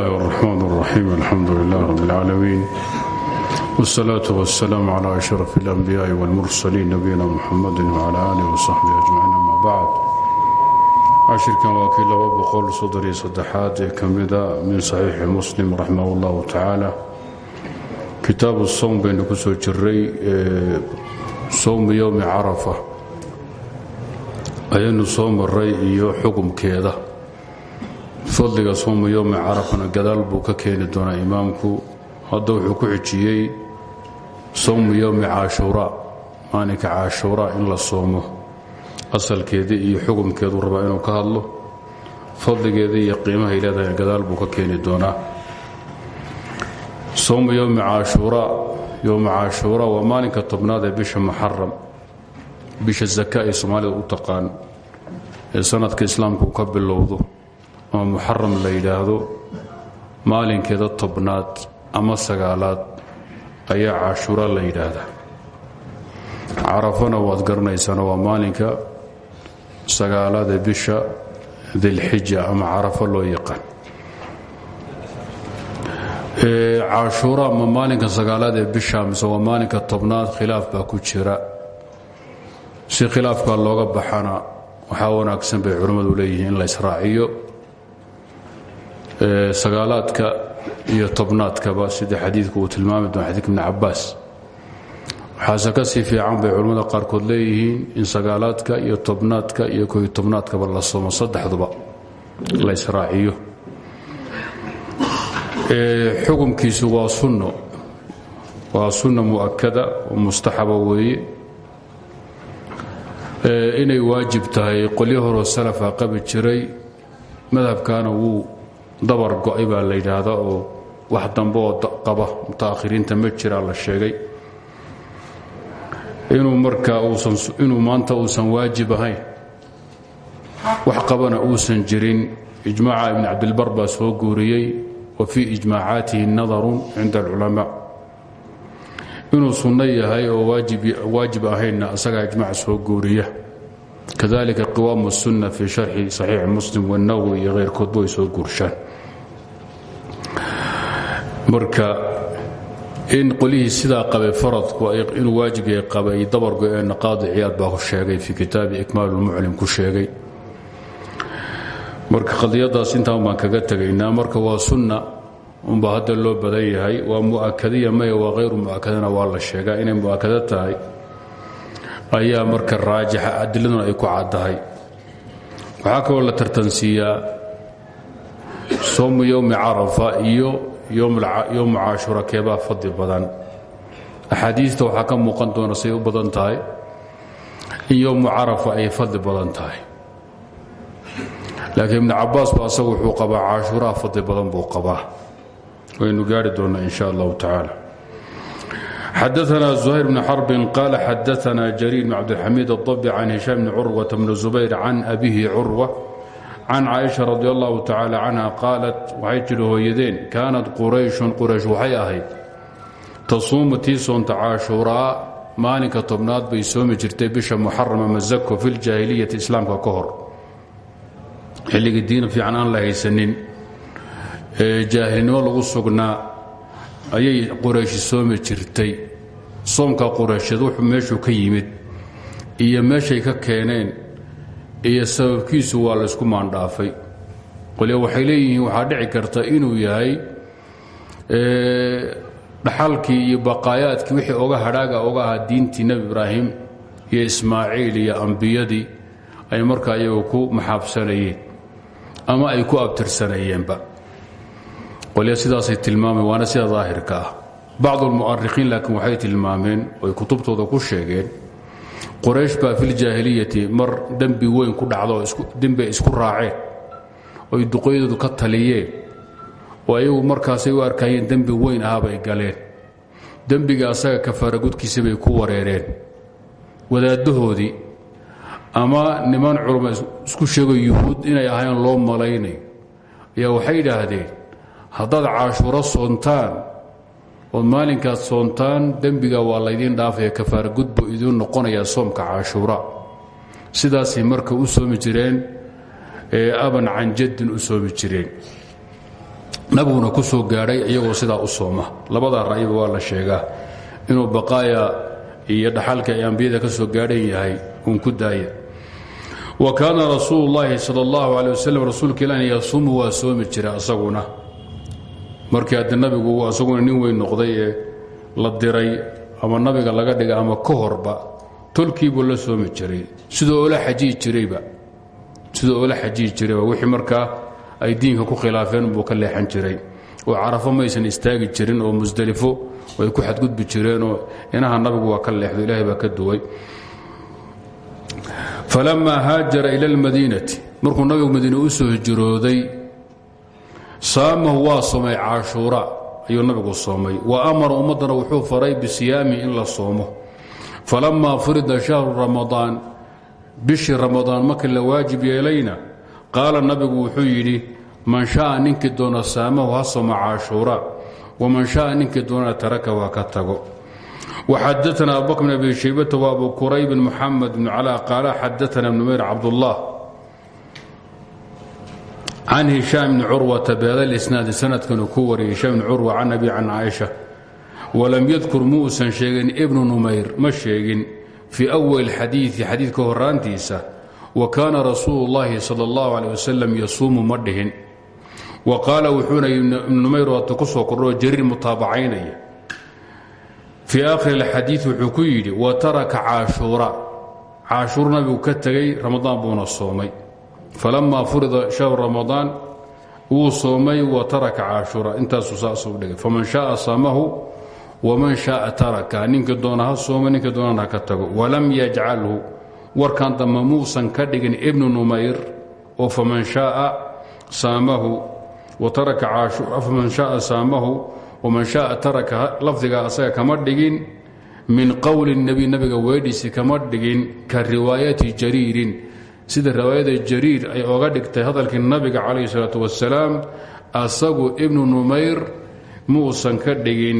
الرحمن الرحيم الحمد لله رب العالمين والصلاة والسلام على أشرف الأنبياء والمرسلين نبينا محمد وعلى آله وصحبه أجمعين أما بعد cashirkan waa kii laba boqol soddon iyo saddexaad ee ka mida min saxiixi muslim raximah اllahu tacaala kitaabu sowm baynu ku soo jiray sowmi yowmi carafa ayaynu soo maray iyo xukumkeeda fadliga sowmi yowmi carafana gadaal buu ka keeni doonaa imaamku. Hadda wuxuu ku xijiyey sowmi yowmi caashuuraa maalinka caashuuraa in la soomo. Asalkeedii iyo xukumkeedu rabaa inuu ka hadlo. Fadligeedii iyo qiimahay leedahay gadaal buu ka keeni doonaa. Sowmu yowmi caashuuraa yowma caashuuraa waa maalinka tobnaad ee bisha muxaram bisha zaka soomaalida u taqaan ee sanadka islaamku ka bilowdo ama muxaram la yidhaahdo maalinkeeda tobnaad ama sagaalaad ayaa caashuuraa la yidhaahdaa. Carafana waad garanaysaan waa maalinka sagaalaad bisha dilxija ama carafo loo yaqaan. Caashuura ma maalinka sagaalaad bisha mise waa maalinka tobnaad khilaaf baa ku jira. Si khilaafkaa looga baxana waxaa wanaagsan bay culimmadu leeyihiin in la israaciyo sagaalaadka iyo tobnaadkaba sida xadiidku uu tilmaami doona xadiidka ibni cabaas waxaase ka sii fiican bay culimmada qaarkood leeyihiin in sagaalaadka iyo tobnaadka iyo koyo tobnaadkaba la somo saddexduba la israaciyo. Xukumkiisu waa sunno. Waa sunna mu'akada oo weeye. Inay waajib tahay. Qolyo horoo salafa qabi jiray. Madhabkaana wuu dabar go'ay baa la yidhaahdaa oo wax dambe oo qaba muta'akhiriinta ma jiraa la sheegay. Inuu markaa inuu maanta uusan waajib ahayn wax qabana uusan jirin. Ijmaaca ibn cabdilbar baa soo guuriyey wa fii ijmaacaatihi nadarun cinda alculamaa. Inuu sunno yahay oo waajib ahaynna isagaa ijmac soo guuriya. Kadalika qiwaamu sunna fii sharxi saxiixi muslim wanawowi iyo keyrkoodba way soo guurshaan marka in qolihii sidaa qabay faradku inuu waajib yahay qabay dabargo ee naqaadi ciyaad baa ku sheegay fii kitaabi ikmaal lmuclim ku sheegay. Marka qadiyadaas intaan baan kaga tegaynaa. Marka waa sunna unba hadda loo badan yahay. Waa mu'akadiya maya waa hayru mu'akadana waa la sheegaa. Inay mu'akado tahay ayaa marka raajixa adiladuna ay ku caddahay. Waxaa kaloo la tartansiiyaa soomu yowmi carafa iyo يوم caashura keebaa fadli badan. Axaadiista waxaa ka muuqan doona say u badan tahay in yowmu carafa ay fadli badan tahay. Laakiin ibnu cabaas ba asagu wuxuu qabaa caashuraha fadli badan buu qabaa. Waynu gaari doonaa in sha allahu tacaala. Xadaana زuhayr bn xarbin qaala xadaana jariir bn cabdilxamiid اdabi can hishaam bni curwata bni zubayr can abihi curwa can caaisha radi allahu tacaala canha qaalat waxay tidhi hooyadeen kaanat qurayshun quraysh waxay ahayd tasuumu tii soonta caashuuraa maalinka tobnaad bay soomi jirtay bisha muxarama mazako fi ljaahiliyati islaamka ka hor xilligii diin fiican aan la haysanin ee jaahilnimo lagu sugnaa ayay qurayshi soomi jirtay ka yimid iyo meeshay ka keeneen iyo sababkiisu waa laysku maandhaafay. Qolya waxay leeyihiin waxaa dhici karta inuu yahay dhaxalkii iyo baqaayaadkii wixii oga hadhaaga oga ahaa diintii nebi ibraahim iyo ismaaciil iyo ambiyadii ay markaa iyagu ku maxaabsanayeen ama ay ku abtirsanayeenba qolya sidaasay tilmaameen waana sida daahirka ah. Bacdu almu'arikhiin laakiin waxay tilmaameen oy kutubtooda ku sheegeen quraysh baa filjaahiliyati mar dembi weyn ku dhacdo dembay isku raaceen oy duqoydoodu ka taliyeen oo ayagu markaasay u arkayeen dembi weyn ahaabay galeen. Dembiga asaga kafaaragudkiisa bay ku wareereen. Wadaaddahoodii ama niman culama isku sheego yuhuud inay ahayn loo malaynayo ayaa waxay yidhaahdeen haddaad caashuuro soontaan ood maalinkaad soontaan dembiga waa laydiin dhaafaya kafaaragud buu idiin noqonayaa soomka caashuura. Sidaasay marka u soomi jireen aban can jaddin u soomi jireen. Nabiguna ku soo gaadhay iyagoo sidaa u sooma. Labadaa ra'yiba waa la sheegaa. Inuu baqaaya iyo dhaxalka ay ambiyada ka soo gaadhan yahay uun ku daaya. Wa kaana rasuulu llaahi sal allahu alay waslm rasuulka ilan yasuumu waa soomi jira asaguna markii hadde nabigu asaguna nin weyn noqday ee la diray ama nabiga laga dhiga ama ka horba tolkiibuu la soomi jiray. Sidoo ola xajiyi jirayba sidoo ola xajiyi jirayba wixii markaa ay diinka ku khilaafeen buu ka leexan jiray. Oo carafo maysan istaagi jirin oo musdelifo way ku xadgudbi jireenoo inaha nabigu waa ka leexdo ilaahay baa ka duway. Falamaa haajara ila almadiinati. Markuu nabigu madiine u soo hijrooday saamahu waa soomay caashuura ayu nabigu soomay. Wa amara ummaddana wuxuu faray bisiyaamihi in la soomo. Falammaa furida shahru ramadaan bishii ramadaan markii la waajib yeelayna qaala nabigu wuxuu yidhi man sha'a ninkii doona saamahu ha somo caashuura waman sha'a ninkii doona taraka waa ka tago. Waxadaana abubakr bn abi shaybata wa abu quraybin muxamed bn calaa qaala xadaana bnumayr cabdullah can hishaam bni curwata bihada lisnaadi sanadkan uu ku wariyay hishaam bni curwa can abi can caaisha walam yadkur muusan sheegin ibnu numayr ma sheegin fii awali xadiidi xadiidka horaantiisa wa kaana rasuulu llaahi sala allahu caleh wasalam yasuumu ma dhihin wa qaala wuxuuna ibnu numayr waata ku soo kordhoo jariir mutaabacaynaya fii aakhiri alxadiid wuxuu ku yidhi wa ka tegey ramadaan buuna soomay falamaa furida shahru ramadaan wuu soomay wa taraka caashuura intaasuu saasuu dhigay. Faman shaaa saamahu waman shaaa taraka. Ninkii doona ha ninkii doonana ka tago. Walam yajcalhu warkan dambe ka dhigin ibnu numayr. Oo faman shaaa saamahu wa taraka caashuura faman shaaa saamahu waman shaaa taraka. Lafdiga asaga kama dhigin. Min qowli nebi nabiga weedhiisi kama dhigin. Ka riwaayati jariirin sida riwaayada jariir ay oga dhigtay hadalkii nabiga calayhi salaatu wasalaam asagu ibnu numayr muusan ka dhigin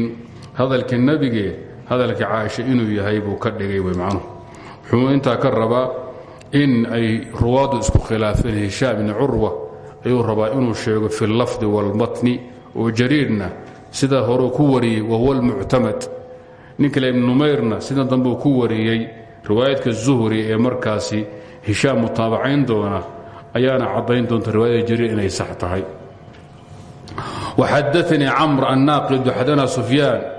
hadalkii nebige hadalka caaisha inuu yahay buu ka dhigay wey macnuhu. Wuxuu intaa ka rabaa in ay ruwaadu isku khilaafeen hishaam ibni curwa ayuu rabaa inuu sheego fi lafdi walmatni oo jariirna sida horeu ku wariyey wahuwa almuctamad nin kale ibnu numayrna sida dambeu ku wariyey riwaayadka zuhri ee markaasi hishaam mutaabacayn doona ayaana caddayn doonta riwaayada jariir inay sax tahay. Waxadaanii camr annaaqidu xadana sufyaan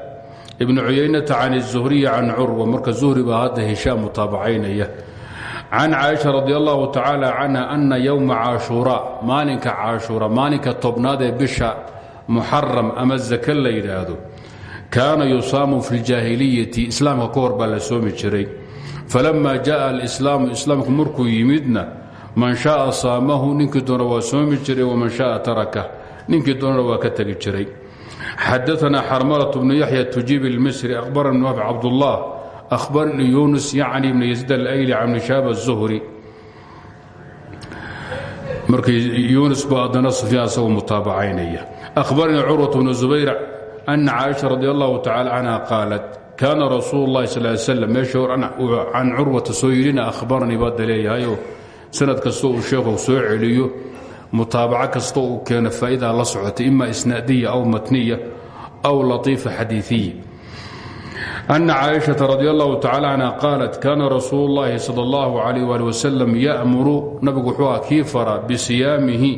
ibnu cuyaynata can الzuhriyi can curwa marka zuhri baa hadda hishaam mutaabacaynaya can caaisha radi allahu tacaala canha ana yowma caashuura maalinka caashuura maalinka tobnaad ee bisha muxaram ama zake la yidhaahdo kaana yusaamu fi ljaahiliyati islaamka ka baa la soomi jiray falama jaءa alislaamu islaamku markuu yimidna man shaءa saamahu ninkii doona waa soomi jiray waman shaءa taraka ninkii doonana waa ka tegi jiray xadaثna xarmalaة bnu yaxya tujiib اlmisri akhbarani bn wahb cabdالlah akhbarani yunus yacni bn yaziid alayli can bni shaab الzuhri markii yunus ba adana sufyaan asagoo mutaabacaynaya أخبرني cروة بن زبير أن cائشha رضي الله تعالى عنها قاaلت kaana rasuul lahi sal slm meesha can curwata soo yidhina ahbarnii baadda leeyahayo sanad kastoo uu sheekhu soo celiyo mutaabaco kastoo uu keeno faa'idaa la socota ima isnaadiya aw matniya aw latiifa xadiiiya ana caaishata radi allahu tacala anha qaalat kaana rasuulu llaahi sal allahu alayh ali wasalam ya'muru nabigu wuxuu a kii fara bisiyaamihi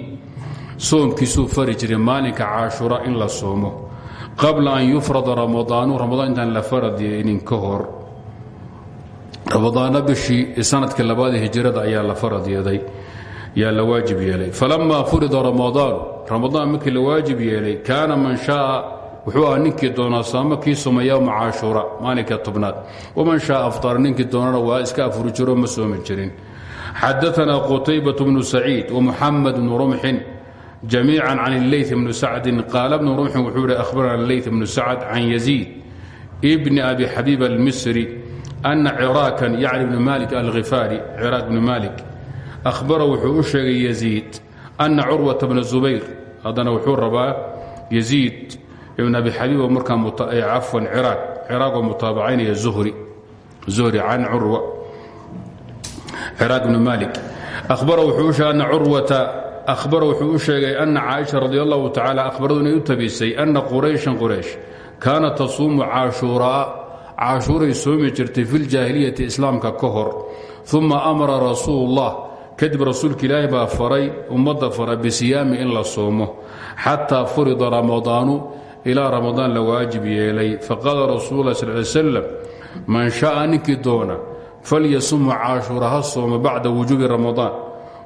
soomkiisuu fari jiray maalinka caashura in la soomo qabla an yufrada ramadaanu ramadaan intaan la faradyeinin ka hor. Ramadaana bishii sanadka labaad hijrada ayaa la farad yeeday yaa la waajib yeelay. Falama furida ramadaan ramadaan markii la waajib yeelay kaana man shaaa wuxuu ahaa ninkii doonaa saamo kii soma yowma caashuura maalinka tobnaad. Waman shaaa afطara ninkii doonana waa iska afuri jiroo ma soomi jirin. Xadaanaa qutaybatu bnu saciid جميعا عن الليث بن سعد قال بن رمح وxuu أخبرنا الليث بن سعد عن يزيد بن أبي حبيب المصري أن عراكا يعني بن مالك الغفاري عراك بن مالك أخبره wuxuu u sheegay يزيد أن عروة بن الزبير hadana wuxuu rabaa يزيد بن أبي حبيب markaa عفوا عراق عراaqoo mutaabacaynaya زهري زهري عن عروة عراق بن مالك أخبره wuxuu u sheegay أن عروة ahbara wuxuu u sheegay ana caaisha radi allahu tacaala ahbaradu inay u tabisay ana qurayshan quraysh kaanat tasuumu caashuuraa caashuuray soomi jirtay fi ljaahiliyati islaamka ka hor uma amara rasuulullah kadib rasuulka ilaahi baa faray ummadda fara bisiyaami in la soomo xataa furida ramadaanu ilaa ramadaan la waajib yeelay faqaala rasuul lah sal ly slam man sha'a ninkii doona falyasumhu caashuura ha soomo bacda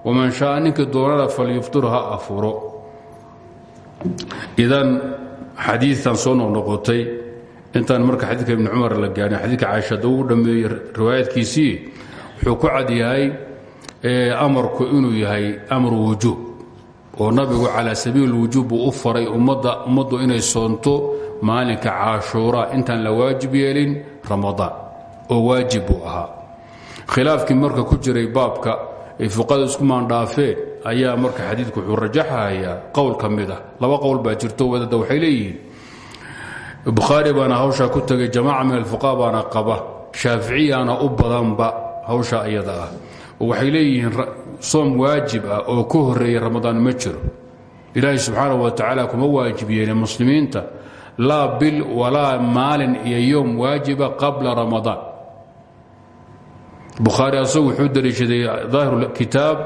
waman sha'a ninkii doonana falyuftir ha afuro idan xadiitan soo noqnoqotay intaan marka xadiidka ibni cumar la gaarin xadiidka caaishada uu dhammeeyey riwaayadkiisii wuxuu ku cad yahay amarku inuu yahay amru wujuub oo nabigu calaa sabiil wujuub buu u faray ummaddu inay soonto maalinka caashuura intaan la waajib yeelin ramadaan oo waajib buu ahaa khilaafkii marka ku jiray baabka ay fuqada isku maandhaafeen ayaa marka xadiidku wuxuu rajaxayaa qowl ka ah. Laba qowl baa jirto waddada waxay leeyihiin. Bukhaari baana hawshaa ku tegay jamaaca min alfuqaha baana qaba. Shaaficiyaana u badanba hawsha iyada ah. Waxay leeyihiin soom waajib ah oo ka horreeya ramadaan ma jiro. Ilaahay subxaanahu wa tacaala kuma waajib yeelin muslimiinta. Laa bil walaa maalin iyo yowm waajiba qabla ramadaan bukhaari asagu wuxuu deliishaday daahir kitaab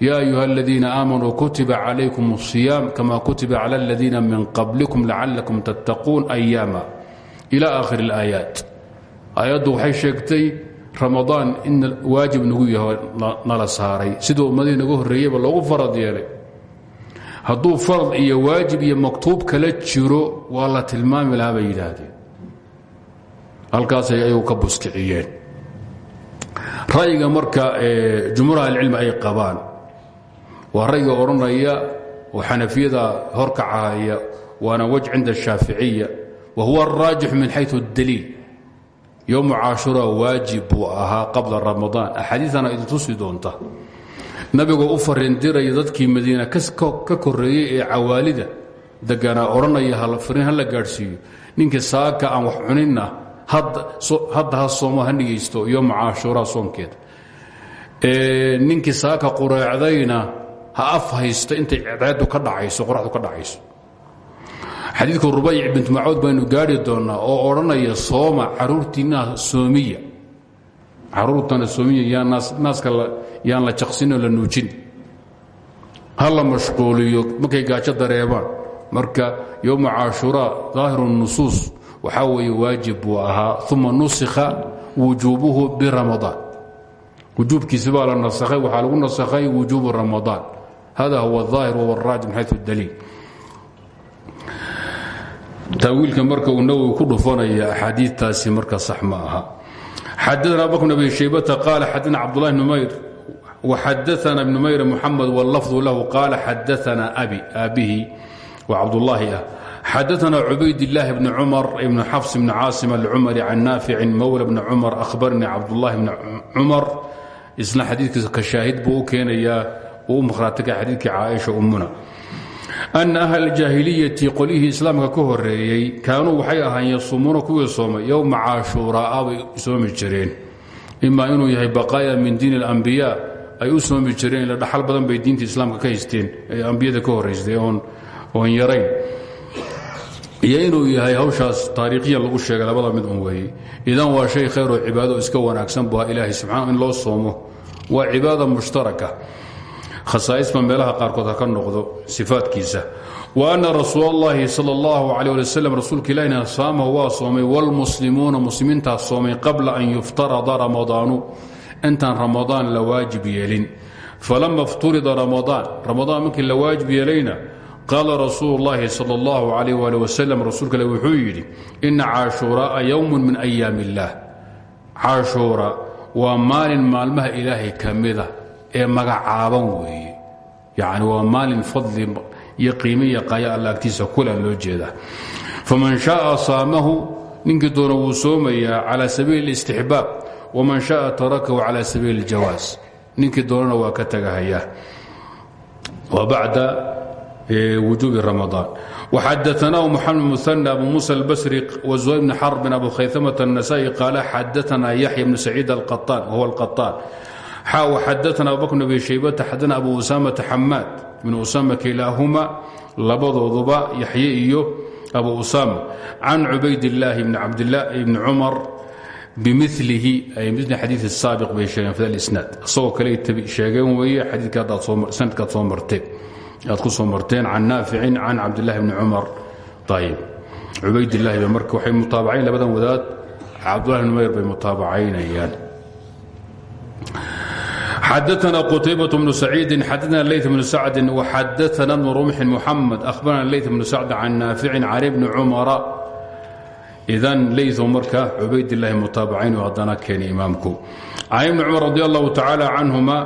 yaa ayuha aladiina aamanuu kutiba calaykum اsiyaam kama kutiba cala aladiina min qablikum lacalakum tattaquun ayaama ila aakhir اlaayaat aayaddu waxay sheegtay ramadaan in waajib nagu yaho nala saaray. Siduu ummadihii nagu horreeyeyba loogu farad yeelay. Hadduu farad iyo waajib iyo maktuub kala jiro waa la tilmaami lahaa bay yidhaahdeen ra'yiga marka jumhuur ahlicilmi ay qabaan waa ra'yiga odhanaya oo xanafiyada horkacahaya waana waj cinda ashaaficiya wa huwa araajix min xayu اdaliil yowmu caashura waajib buu ahaa qabla ramadaan. Axaadiiana idin tusi doonta. Nabigoo u farindiraya dadkii madiina ka koreeyey ee cawaalida deganaa odhanaya farin ha la gaadhsiiyo. Ninkii saaka aan wax cuninna hadda ha soomo ha nigaysto yowma caashura soonkeeda ninkii saaka qureecdayna ha af haysto intay ceedu ka dhacayso qoraxdu ka dhacayso. Xadiidku rubayc bintu macuud baynu gaari doonnaa oo odhanaya sooma caruurtiinna soomiya. Caruurtana soomiya yaa naaska yaan la jaqsinoo la nuujin. Ha la mashquuliyo markay gaajo dareebaan. Marka yowma caashuraa daahiru nusuus waxaa weeye waajib buu ahaa uma nusikha wujuubuhu biramadaan wujuubkiisi baa la nasakhay waxaa lagu nasakhay wujuubu ramadaan hada huwa aahir wahuwa araaj min xayu daliil. Taawiilka marka uu nawowi ku dhufanaya axaadiitaasi marka sax ma aha. Xadana abubakr bn abi shaybata qaala xadana cabdulahi bn mayr waxadaana ibn mayr muxamed wاlafdu lahu qaala xadaana abi aabihi waa cabdulaahi ah xadaana cubaydاllahi bni cumar ibn xafs bni caasim alcumari can naaficin mowla bni cumar ahbarnii cabdulahi bni cumar isna xadiikiisa ka shaahid buu u keenayaa uu u mahraatika xadiidkii caaisha ummuna ana ahla jaahiliyati qolyihii islaamka ka horeeyey kaanuu waxay ahaayeen yasuumuuna kuwii soomay yowma caashuuraa bay soomi jireen imaa inuu yahay baqaaya min diin اlambiyaa ay u soomi jireen ila dhaxal badan bay iyo yahay hawshaas taariikhiya lagu sheegay labada mid un weeye idan waa shay khayr oo cibaado iska wanaagsan bua ilaahay subxaana in loo soomo. Waa cibaada mushtaraka. Khasaa'isba meelaha qaarkood ha ka noqdo sifaadkiisa. Wa anna rasuulallaahi sala allahu calay ali wasalam rasuulka ilaahina saamahu waa soomay. Waalmuslimuuna muslimiintaa soomay qabla an yuftarada ramadaanu. Intaan ramadaan la waajib yeelin. Falama ifturida ramadaan. Ramadaan markii la waajib yeelayna qaala rasuulu اllahi sal اllahu alayh ali wasalam rasuulka ile wuxuu yidhi ina caashuuraaa yowm min ayaam اllah caashuura waa maalin maalmaha ilaahay ka mida ee magacaaban weeye yacni waa maalin fadli iyo qiime iyo qaya alla agtiisa kula loo jeedaa faman shaءa saamahu ninkii doona wuu soomayaa calى sabiili اlاstixbaab waman shaءa tarakahu calى sabiili اljawaas ninkii doonana waa ka tagahayaa wa bacda wujuubi ramadaan وxadaثnah mxamed muثنى abu muسى الbsri وزهyr bn xرb abu khayثmة النasائي qaala xadaثna yaحya bn سacيid الطاn whuwa القطاn xaa waxadaana abubakr bn abi shaybata xadana abu usaamata xamaad ibn usaama kilaahuma labadooduba yaxye iyo abu usaama can cubaydillaahi bni cabdillah ibni cumar bimilihi ay mil xadii saabiq bay sheegeen fi isnaad isagoo kale sheegeen weeye xadiidka sanadkaad soo marteen aad ku soo marteen can naaficin can cabdillahi bni cumar. Ayib cubaydillahi ba marka waxay mutaabacayn labadan wadaad cabdullahi bn mayr bay mutaabacaynayaan. Xadaana qutaybaة bnu saciidi xadaana leyt bnu sacdi waxadaana bnu rumxin muxamed ahbarana leyt bnu sacd can naaficin can ibni cumara idan leytu marka cubaydilaahi mutaabacayn haddana keeni imaamku. Can ibni cumar radi allahu tacaala canhuma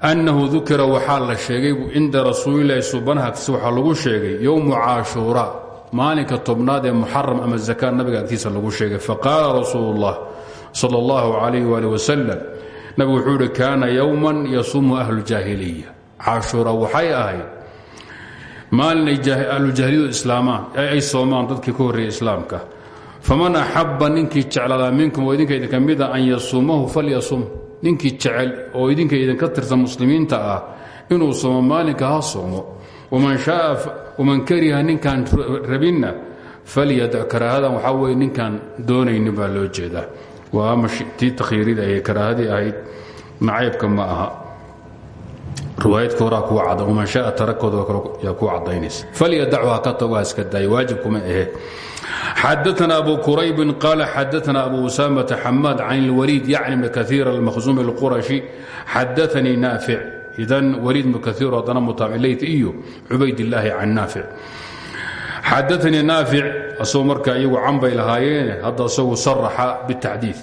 annahu dukira waxaa la sheegay cinda rasuulilahi subanaha agtiisa waxaa lagu sheegay yowmu caashuura maalinka tobnaad ee muxaram ama zakaa nabiga agtiisa lagu sheegay. Faqaala rasuulu اllah sal اllahu alayh ali wasalam nabigu wuxuu ihi kaana yowman yasuumu ahlu jaahiliya. Caashuura waxay ahayd maalin ahlujaahiliyadu islaamaan ay soomaan dadkii ka horreeyey islaamka faman axabba ninkii jeclaadaa minkum oo idinka idinka mida an yasuumahu falyasum ninkii jecel oo idinka idinka tirsan muslimiinta ah inuu soomo maalinka ha soomo waman kariha ninkaan rabinna falyadac karaahadan. Waxaa weye ninkaan doonaynin baa loo jeedaa. Waa tii takhiirida ee karaahadii ahayd. Nacaybka aha. Riwaayadka horaa kuwa cada waman shaa tarakooda yaa ku cadaynaysa falyadachu ka tago ha iska daayo. Waajib kuma ahe xadaana abu quraybin qaala xadaana abu usaamata xamaad can اlwaliid yacni bn kaiir almakhzuumi اlqurashi xadaanii naafic idan waliid bn kaiir haddana mutaamileyt iyo cubaydillaahi can naafic xadaanii naafic asagoo marka iyagu canbay lahaayeene hadda isagu saraxa bitacdiid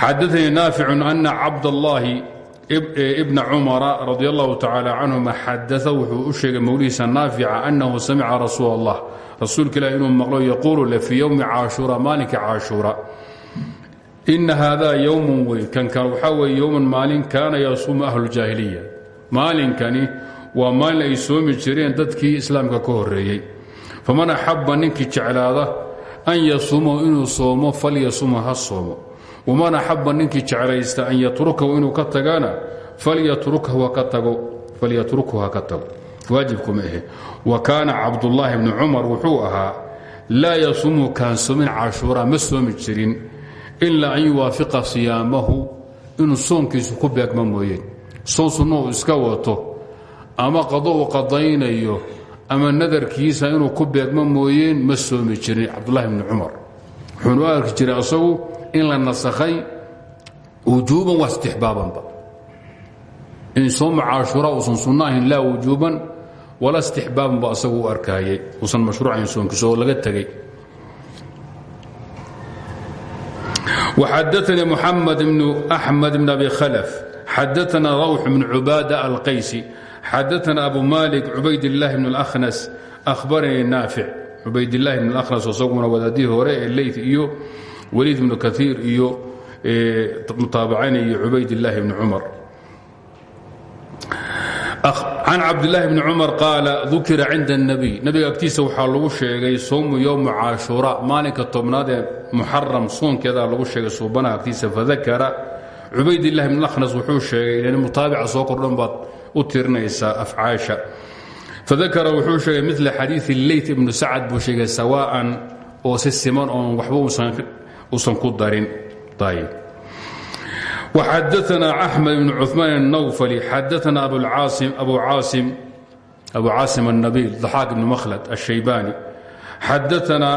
xadaanii naaficu ana cabdallaahi bna cumara radi allahu tacaala canhuma xadaa wuxuu u sheegay mowlihiisa naafica annahu samica rasuul allah rasuulka ilah inuu maqlo yaquulu le fii yowmi caashuura maalinka caashuura. Ina hada yowmun wey kankan waxaa weye yowman maalin kaana yasuumu ahlujaahiliya maalinkani waa maalin ay soomi jireen dadkii islaamka ka horeeyey faman axaba ninkii jeclaada an yasuumahu inuu soomo falyasuma ha soomo. Waman axaba ninkii jeclaysta an yatrukahu inuu ka tagana falyatrukhu ha ka waajibkuma ahe wa kaana cabdullaahi bni cumar wuxuu ahaa laa yasuumu kaan soomin cashuura ma soomi jirin ilaa an yuwaafiqa siyaamahu inuu soonkiisu ku beegma mooyeen soon sunno uu iska wato ama qado uu qadaynayo ama nadarkiisa inuu ku beegmo mooyeen ma soomi jirin cabdulahi bni cumar. Wuxuunu u arki jiray asagu in la nasakhay wujuuban waa istixbaabanba. In sooma caashuura uusan sunno wala istixbaaban ba asagu u arkaayay uusan mashruucayn soonkiisa oo laga tegey وxadaثnي mحamed بن أحmed بن أbi khلف xadaثna rawx بن cubaadة alqaysi xadaثna abu malik cubaydالlahi بن الأkhnas أhbaranii naafic cubaydالlahi بن الأkhnas isaguna wadaadihii hore ee leyt iyo weliid بnu kaثiir iyo mutaabacayn iyo cubaydالlahi بn cumar can cabdilaahi bni cumar qaala dukira cinda اnabiy nabiga agtiisa waxaa lagu sheegay soomu yowmu caashuuraa maalinka tobnaad ee muxaram soonkeedaa lagu sheegay suubanaha agtiisa fadakara cubaydillahi bn akhnas wuxuu sheegay mutaabica soo kordhan baad u tirinaysaa afcaasha fadakara wuxuu sheegay mila xadiii leyt ibnu sacad buu sheegay sawaa'an oo si siman oon waxba uusan ku darin ayb وxadaثna أحmed بن cثmaan النwfلي xadaثna abu caasim النabil ضaxاak بn mhlد الشhaybاni xadaثna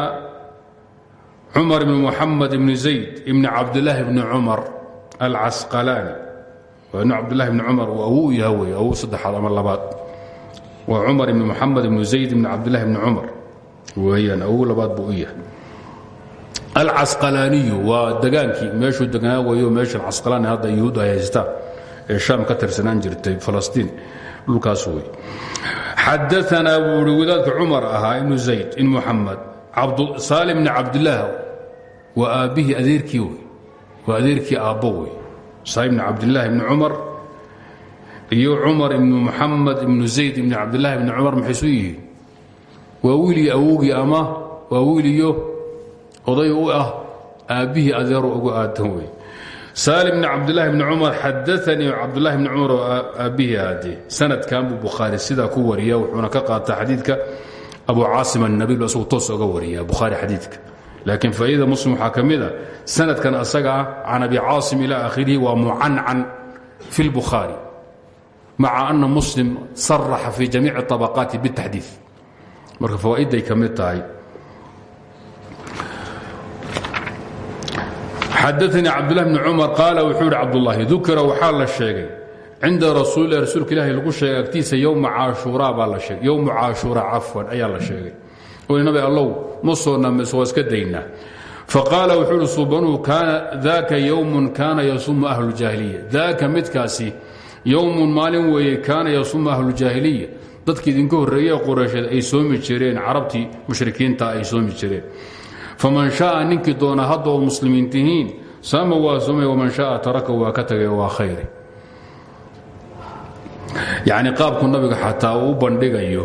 cmar بn mحamed بn زayd بn cabdالlahi بn cmar الcasqalaani n cabdlahi bn cmar awu yaha wey awu saddexaad ama labaad waa cumar ibn mxamed ibn zayd ibn cabdالlahi bn cmar weeyaan awu labaad buu u yahay alcasqalaaniyu waa degaankii meeshuu deganaa wayo meeshan casqalaani hadda yuhuud ay haystaan ee shaam ka tirsanaan jirtay falastiin. Dhulkaas wey xadaanaa buu i wadaadka cumar ahaa ibnu zayd in muxamed saalim bni cabdilaah waa aabbihii adeerkii wey waa adeerkii aabbo wey saalim bni cabdilaahi ibni iyo cumar ibnu muxamed ibnu zayd ibni cabdilaahi ibni cumar maxaysu yihiin? Waa awowgii ama waa wiiliyo oday u ah aabbihii adeero ugu aadan wey saali bn cabdulahi bni cumar xadaanii cabdulahi bni cumar oo aabbihii aadee sanadkan buu bukhaari sidaa ku wariya wuxuuna ka qaataa xadiidka abu caasim annabil isagu toos oga wariya bukhaari xadiidka. Laakiin faa'iida muslim waxaa ka mid ah, asaga ah abi caasim ilaa akhirihi waa mucancan fi lbukhaari maca ana muslim saraxa fii jamiici طabaqaati bاtaxdiid marka fawaaidday ka mid xadaanii cabdulahi bni cumar qaala wuxuu yidhi cabdulaahi dukira waxaa la sheegay cinda rasuulilah rasuulka ilaahi lagu sheegay agtiisa yowma caashuuraa baa la sheegay yowmu caashuura cafwan ayaa la sheegay oo nabi allow ma soonna mise waa iska daynaa faqaala wuxuu uhi subanuhu daaka yowmun kaana yasuumu ahlujaahiliya daaka midkaasi yowmun maalin weeye kaana yasuumu ahlujaahiliya dadkii idinka horreeye qureysheed ay soomi jireen carabtii mushrikiinta ay soomi jireen faman shaaa ninkii doona hadda oo muslimiin tihiin saama waa soomay waman shaaa taraka waa ka tagay waa khayri yacni qaabku nabiga xataa u bandhigayo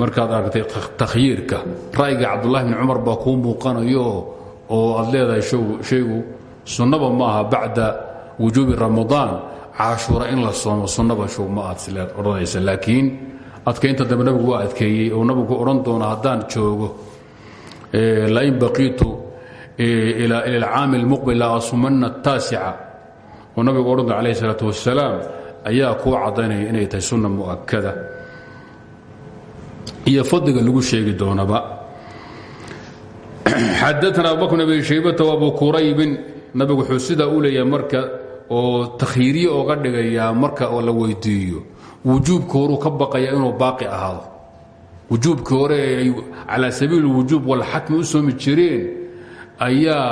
markaad aragtay takhyiirka ra'yiga cabdullahi bni cumar baa kuu muuqanayo oo aad leedahay sunnaba ma aha bacda wujuubi ramadaan caashuura in la soomo sunnaba show ma aad odhanaysa laakiin adkaynta dambe waa adkeeyey oo nabigu odhan doona haddaan joogo lain baqiitu ila alcaami اlmuqbil la asumana الtaasica oo nabigu odhan doona alayh الsalaaة wasalaam ayaa kuu caddaynaya inay tahay sunna mu'akada iyo fadliga lagu sheegi doonaba xadaana abubakr bn abi shaybata abu quraybin nabigu wuxuu sidaa u leeyahay marka oo takhyiiriye oga dhigayaa marka oo la weydiiyo wujuubka horuu ka baqaya inuu baaqi ahaado wujuubkii hore ay calaa sabiil wujuub walxatmi u soomi jireen ayaa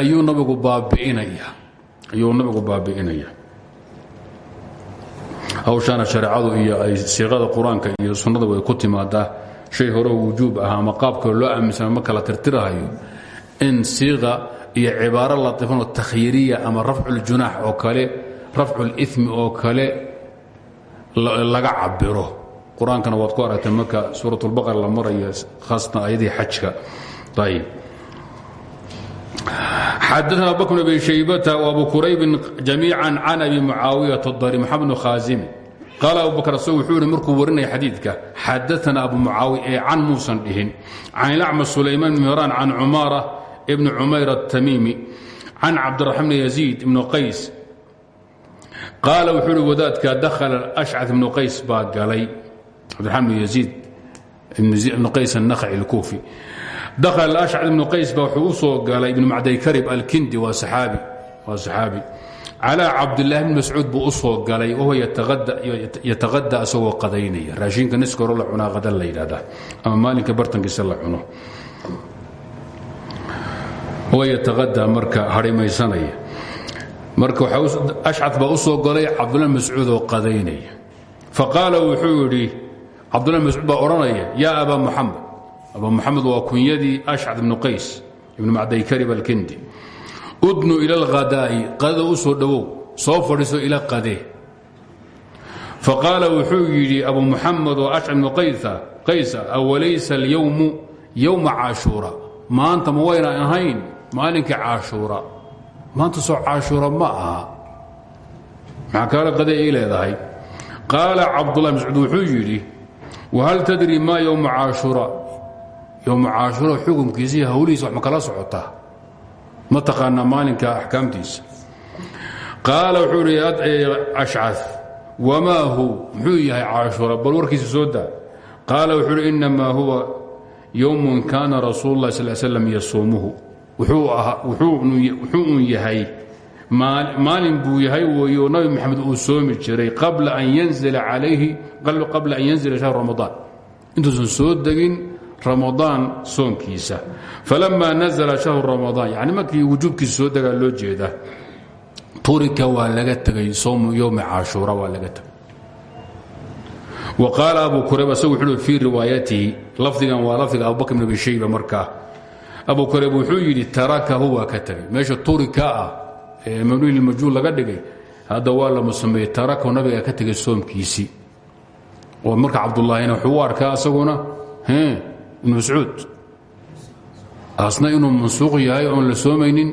ayuu nabigu baabi'inaya. Ayuu nabigu baabi'inaya. Hawshaana shareecadu iyo ay siiqada qur'aanka iyo sunnada way ku timaadaa. Shay hore wujuub ah ama qaabka loo aaminsana marka la tirtirahayo in siiqa iyo cibaaro latifanoo takhyiiriya ama rafculjunaax oo kale rafculimi oo kale laga cabiro qur-aankana waad ku aragtay marka suurat اlbaqara la marayo haasatan ayadii xajka ayb xadaana abubakr bn shaybata وabu quraybin jamiica can abi mucaawiyaة اdari maxamed bn khaazimi qaala abubakr asag wuxuu ihi markuu warinaya xadiidka xadaana abu mucaawiya ee can muusan dhihin can ilacmas sulaymaan bn miraan can cumaara bni cumayr الtamiimi can cabdiraxmaan bn yaziid ibn qays qaala wuxuu uhi wadaadka dakhala ashcad ibnu qays baa galay cabdiraxmaan bn yaziid ibnu qays annakhaci اlkuufi dakhala ashcad ibnu qays baa wuxuu u soo galay ibnu macday karib alkindi waa saxaabi calaa cabdillaahi bni mascuud buu u soo galay wahuwa yataqada asagoo qadaynaya raashinka niska hore la cunaa qadan la yidhahdaa ama maalinka bartankiisa la cuno huwa yataqada marka hadhimaysanaya marka ashcad baa u soo galay cabdullah mascuud oo qadaynaya faqaala wuxuu yidhi cabdullah mascuud baa odhanaya yaa abaa muxamed abaa muxamed waa kunyadii ashcad ibnu qays ibnu macdaykarib alkindi. Udnu ila alhadaa'i qadada u soo dhowow soo fadhiiso ila qadee faqaala wuxuu yidhi abu muxamed oo ashcad ibnu qaysa awalaysa alyowmu yowma caashuura. Maanta ma wayna ahayn maalinkai caashuura. Maanta soo caashuura ma aha. Maxaa kaala qadee ii leedahay? Qaala cabdullah mascuud wuxuu yidhi wahal tadri maa yowma caashuura yowma caashuura xukunkiisa iyo hawlihiisa wax ma kala socotaa ma taqaanaa maalinka axkaamtiisa qaala wuxuu idhi ashca wamaa hu muxuu yahay caashuura bal warkiisa soo daa qaala wuxuu idhi inamaa huwa yowmun kaana rasuulu lah sal slam yasuumuhu wuxuu un yahay maalin buu yahay weeye oo nabi maxamed uu soomi jiray qabla an yanzila calayhi qabla an yanzila shahru ramadaan intuusan soo degin ramadaan soonkiisa. Falama nazla shahru ramadaan yani markii wujuubkiisa soo degaa loo jeeda turika waa laga tegay sowmu yowmi caashuura waa laga tegay. Wa qaala abu kurayb asagu wuxuu fii lafdigan waa lafdiga abubakr bn abi shayba markaa. Abu kurayb wuxuu yidhi tarakahu waa ka meesha turika ah ee mabniy lilmajhuul laga dhigay hadda waa la musameeyey tarakahu nabiga ka tegay soomkiisii oo marka cabdullaahina wuxuu u arkaa asaguna ibnu mascuud asna inuu mansuuq yahay oon la soomaynin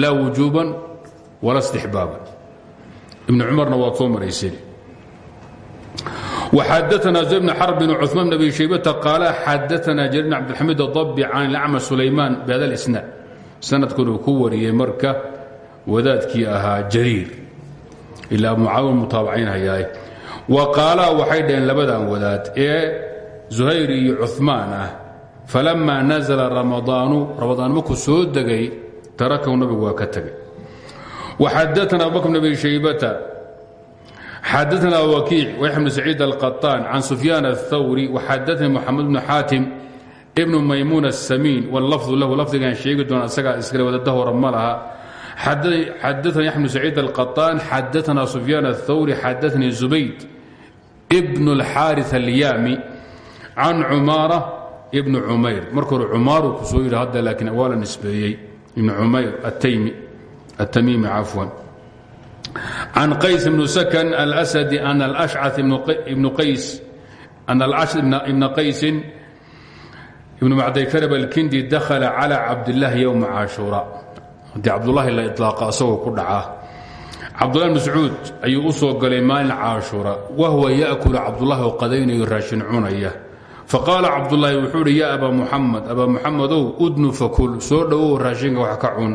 laa wujuuban wala stixbaaba ibn cumarna waad soo marayseen وxadثna زي بن xرب بن cثمان بن أbي شhaybةa قاaل xadثna جرير بن cبدالحميد الضبي عن الأعمى سulayمان بhada الإسناad sanadkunuu ku wariyey marka wadaadkii ahaa jariir. Ilaa mucaawi mutaabacaynhayaay wa qaalaa waxay dhaheen labadan wadaad ee zuhayr iyo cumaan ah. Falammaa nazla ramadaanu ramadaan markuu soo degay tarakahu nabigu waa ka tegay waxadaana abubakr bn abi shaybata xadaana wakiic waxya bn saciid alqaطaan can sufyaan aلthawri waxadaanii moxamed bnu xaatim ibnu maymuun asamiin wallafdu lahu lafdigaan sheegi doona isagaa iskale waddada hore ma xadaana yaxya bn saciid alqaطaan xadaana sufyaan الthawri xadaanii zubayd bn اlxaariث alyaami can cumaara ibn cumayr marka hore cumaaru ku soo yidhi hadda laakiin waa la nisbeeyey ibn cumayr atamiimi cafwan can qays ibn sakan alsadi an alashca ibn qays an alashc ibna qaysin ibn macdaykarab alkindi dakhala calى cabdillaahi yowma caashuura haddii cabdullaahi la iطlaaqa asagoo ku dhacaa cabdullahi mascuud ayuu u soo galay maalin caashuura wahwa yaأkulu cabdullahi oo qadaynayo raashin cunaya. Faqaala cabdulaahi wuxuu idhi yaa abaa muxamed abaa muxamedow udnu fakul soo dhowow raashinka wax ka cun.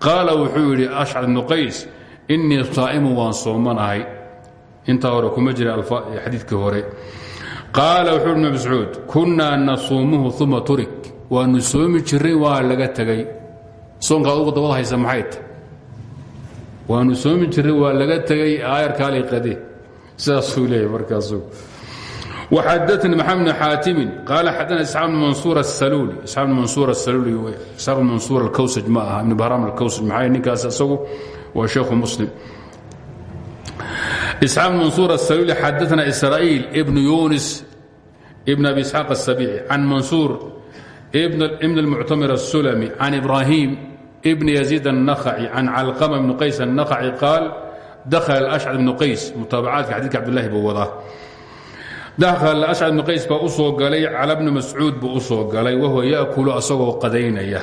Qaala wuxuu yidhi ashcar ibnu qays innii saa'imu waan soomanahay. Intaa hore kuma jira xadiidkii hore. Qaala wuxuu ibn mascuud kunnaa nasuumuhu uma turik waanu soomi jirray waa laga tegay soonka adugu dabada haysa maxay ta waanu soomi jirray waa laga tegay aayarkaali qade sidaasuu leeyahy markaasu waxadani maxamed bn xaatimin qaala xadana isxaaq bn mansuur asaluuli isxaaq bn mansuur asaluuli wey isxaaq bn mansuur alkawsaj ma aha ibn bahraam alkawsaj maxaa ninkaas isagu waa sheekhu muslim. Isxaaq bn mansuur asaluuli xadana israa'iil ibnu yunis ibn abi isxaaq asabici can mansuur ibn اlmuctamir asulami can ibraahim بن يزيد النخعي عن علقمة بن قيس النخعي قال دخل الأشعر بن قيس متaaبعاaتka xadيثka cبداللahi buu wadaa dakhl ashcr ibnu qays baa u soo galay cala bni mascuud buu u soo galay wahuwa yaakulu asagoo qadaynaya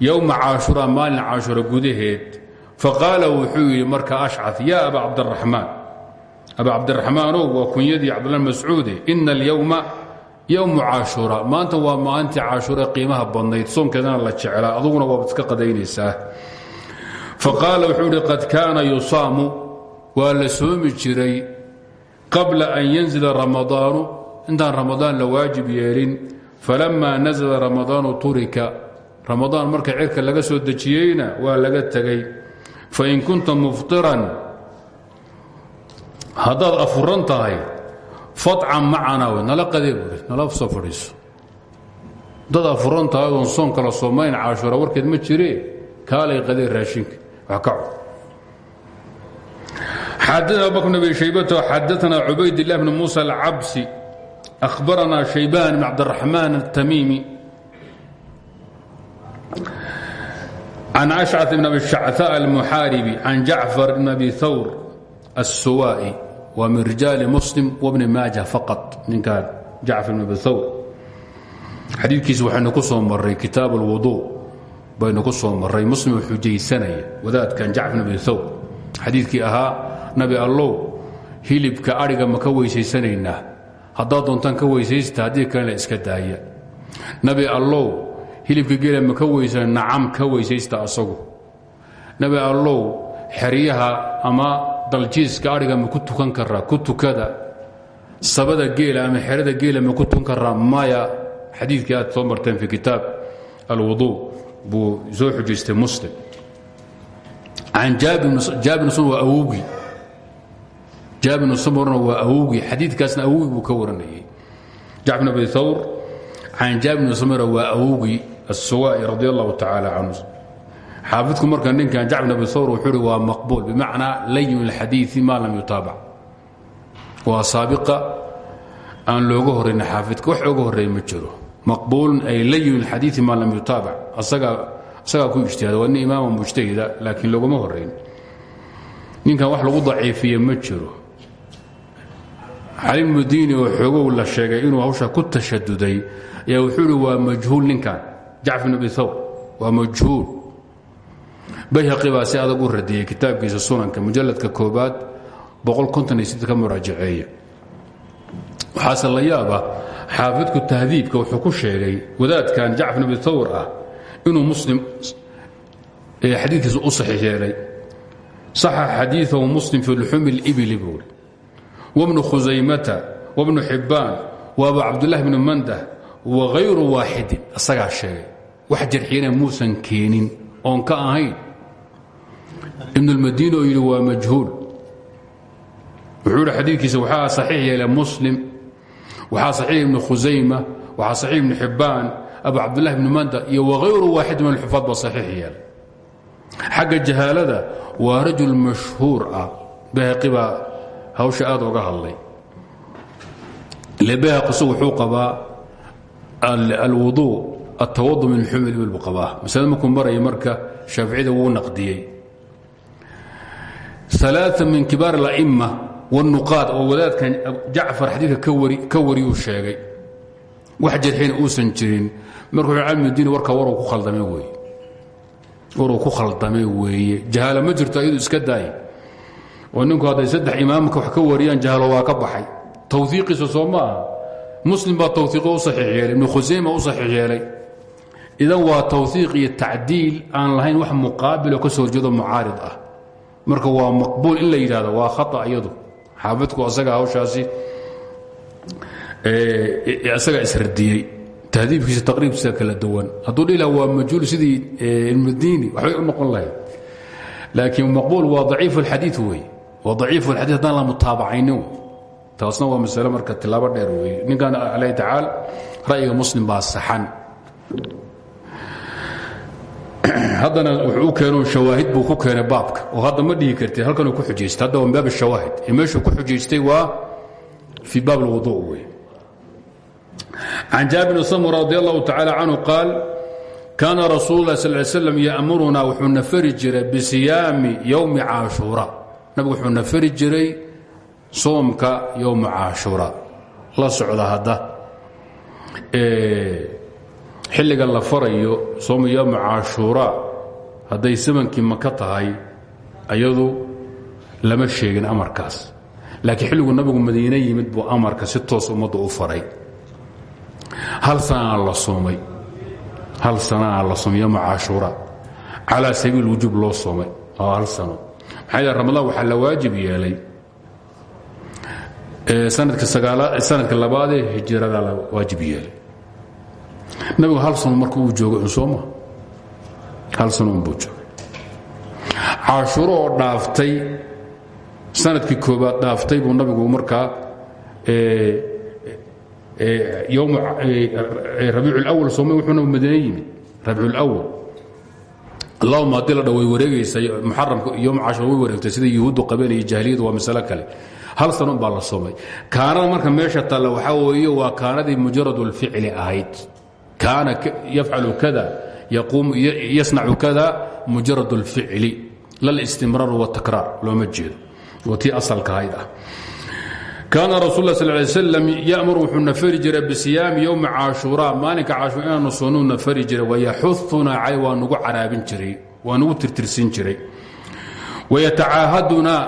yowma caashura maalin caashura gudaheed faqaala wuxuu yidhi marka ashcad yaa aba cabdiraxmaan aba cabdiraxmaanow waa kunyadii cabdullah mascuude ina alyowma yowmu caashura. Maanta waa maalintii caashura qiimaha badnayd. Soonkeedana la jeclaa. Aduguna waad iska qadaynaysaa. Faqaala wuxuu yidhi qad kaana yusaamu. Waa la soomi jiray qabla an yanzila ramadaanu. Intaan ramadaan la waajib yeelin falamaa nazla ramadaanu turika. Ramadaan marka cirka laga soo dejiyeyna waa laga tegay fain kunta muftiran haddaad afuran fadcan macana w nala qadee buui nala soo fadhiiso. Dad afuran tahay oon soon kala soomayn caashuura warkeed ma jiree kaalay qadee raashinka wax ka cod xadana abubakr bn abi shaybato xadaana cubaydilah bn muusa alcabsi ahbarana shaybaan bn cabdiraxmaan atamiimi can ashca bn abi shacaa almuxaaribi can jacfar bn abi thawr assuwaa'i wa min rijaali muslim wbni maaja faqad ninkaan jacfar bn abi thawr xadiidkiisa waxaynu ku soo maray kitaab اlwudu baynu ku soo maray muslim xujaysanaya wadaadkan jacfar bn abi thawr xadiidkii ahaa nabi allow hilibka adhiga ma ka weysaysanaynaa haddaad doontaan ka weysaysta haddii kalena iska daaya nabi allow hilibka geela ma ka weysana nacam ka weysaysta asagu. Nabi allow xeryaha ama daljiiska adhiga ma ku tukan karaa ku tukada. Sabada geela ama xerada geela ma ku tukan karaa maya. Xadiidkii aad soo marteen fi kitaab alwudu buu soo xujaystay muslim. Can jaabir sum waa awowgii jaabir sumrna waa awowgii xadiidkaasna awowgii buu ka waranayay. Jacfar abi thawr can jaabir sumra waa awowgii الsuwaa'i radi allahu tacaala canhu xaafidku marka ninkan jacfar abi thawr wuxuu uhi waa maqbuul bimacnaa layin اlxadiiثi ma lam yutaabac waa saabiqa aan looga horayna xaafidka wax oga horreeya ma jiro maqbuulun ay layin اlxadiiثi ma lam yutaabac asagaa ku ijtihaada waa nin imaama mujtahida laakiin loguma horayn ninkan wax lagu daciifiye ma jiro xaliim mudiini oo xoogow la sheegay inuu hawsha ku tashaduday ayaa wuxuu ihi waa majhuul ninkan jacfar bn abi thawr waa majhuul bayhaqi baa si adag u radiyey kitaabkiisa sunanka mujalladka koobaad ka muraajaceeya waxaase la yaaba xaafidku tahdiibka wuxuu ku sheegay wadaadkan jacfar bn thawr ah inuu muslim xadiikiisa u saxiix yeelay. Saxa xadiiثahu muslim fi luxuumi اlibili buuri wbnu khusaymata wbnu xibbaan waaba cabdulahi bnu mandah wagayru waaxidin isagaa sheegay. Wax jarxiyana muusan keenin oon ka ahayn. Ibn اlmadiini oo yidhi waa majhuul. Wuxuu yidhi xadiikiisa waxaa saxiix muslim waxaa saxiix ibnu khusayma waxaa saxiix ibnu xibbaan abu cabdulahi bnu manda iyo wagayru waaxid min alxufaad ba saxiix yeelay. Xagga jahaalada waa rajul mashhuur ah. Bayhaqi baa hawsha aad oga hadlay. Ile bayhaqisu wuxuu qabaa atawadu min xuml ibil buqabaa masalada markuu maraya marka shaaficida wuu naqdiyey alaaa min kibaar اla'ima wاnuqaad oo wadaadkan jacfar xadiidka ka wariyuu sheegay wax jarxina uusan jirin markuu calmdiin warkaa waruu ku khaldamay weeye waruu ku khaldamay weeye jahaalo ma jirto iyadu iska daay oo ninku hadday saddex imaamka wax ka wariyaan jahaalo waa ka baxay tawhiiqiisa soo ma aha muslim baa tawhiiqo u saxiix yeelay ibnu khusayma u saxiix yeelay idan waa tawhiiq iyo tacdiil aan lahayn wax muqaabiloo ka soo horjeedo mucaarid ah. Marka waa maqbuul in la yidhahdo waa khata iyadu xaafidku asaga hawshaasi isagaa isradiyey. Tahdiibkiisa taqriibkiisa kala duwan. Hadduu dhila waa majhuul sidii ilmudiini waxbay u noqon lahayd. Laakiin maqbuul waa daciif اlxadii wey. Waa daciif اlxadii haddaan la mutaabacaynin taasna waa masale marka tilaabo dheer weeye ninkan alah tacaala ra'yiga muslim baa saxan haddana wuxuu keeno shawaahid buu ku keenay baabka. Oo hadda ma dhihi kartid halkanuu ku xujaystay. Hadda waa baab shawaahid. Ee ku xujaystay waa fii baab اlwudu wey can jaabir bn samr radi allahu tacala canhu qaal kaana rasuul lah sal slam yamurunaa wuxuu na fari jiray bisiyaami yowmi caashuura. Nabigu wuxuu na soomka yowma caashuura. La socda hadda xilliga la farayo sooma yowma caashuura hadday samankii maka tahay ayadu lama sheegin amarkaas. Laakiin xilligu nabigu madiine yimid buu amarka si toos ummadda u faray. Hal sanaa la soomay. Hal sanaa la soomay yowma caashuura. Calaa sabiil wujuub soomay. Oo hal sano. Maxaa yeel ramadaan waxaa la waajib yeelay. Sanadka labaadee hijirada la waajib yeelay nabigu hal sano markuu joogo sooma hal sanonbuu joogay. Caashuro oo dhaaftay sannadkii koobaad dhaaftay buu nabigu markaa yom rabiiculawal soomay wuxuuna madiine yimid. Rabiiculawal allahuma haddii la dha way wareegaysa muxaramka yom cashura way wareegtay sida yuhuuddu qabeen iyo jahiliyadu waa masalo kale. Hal sanon baa la soomay. Kaanada marka meesha taalla waxaa weeye waa kaanadii mujarad ulficli ahayd kaana yafcalu kada yasnacu kada mujarad اlficli lalistimraar wاtakraar looma jeedo. Waa tii asalka ahayd ah kaana rasul la sal lay slam yamur wuxuu na fari jiray bisiyaami yowmi caashuuraa maalinka caashuura inaanu soonuu na fari jiray wayaxuunaa calay waa nugu caraabin jiray waa nugu tirtirsin jiray. Wayatacaahadunaa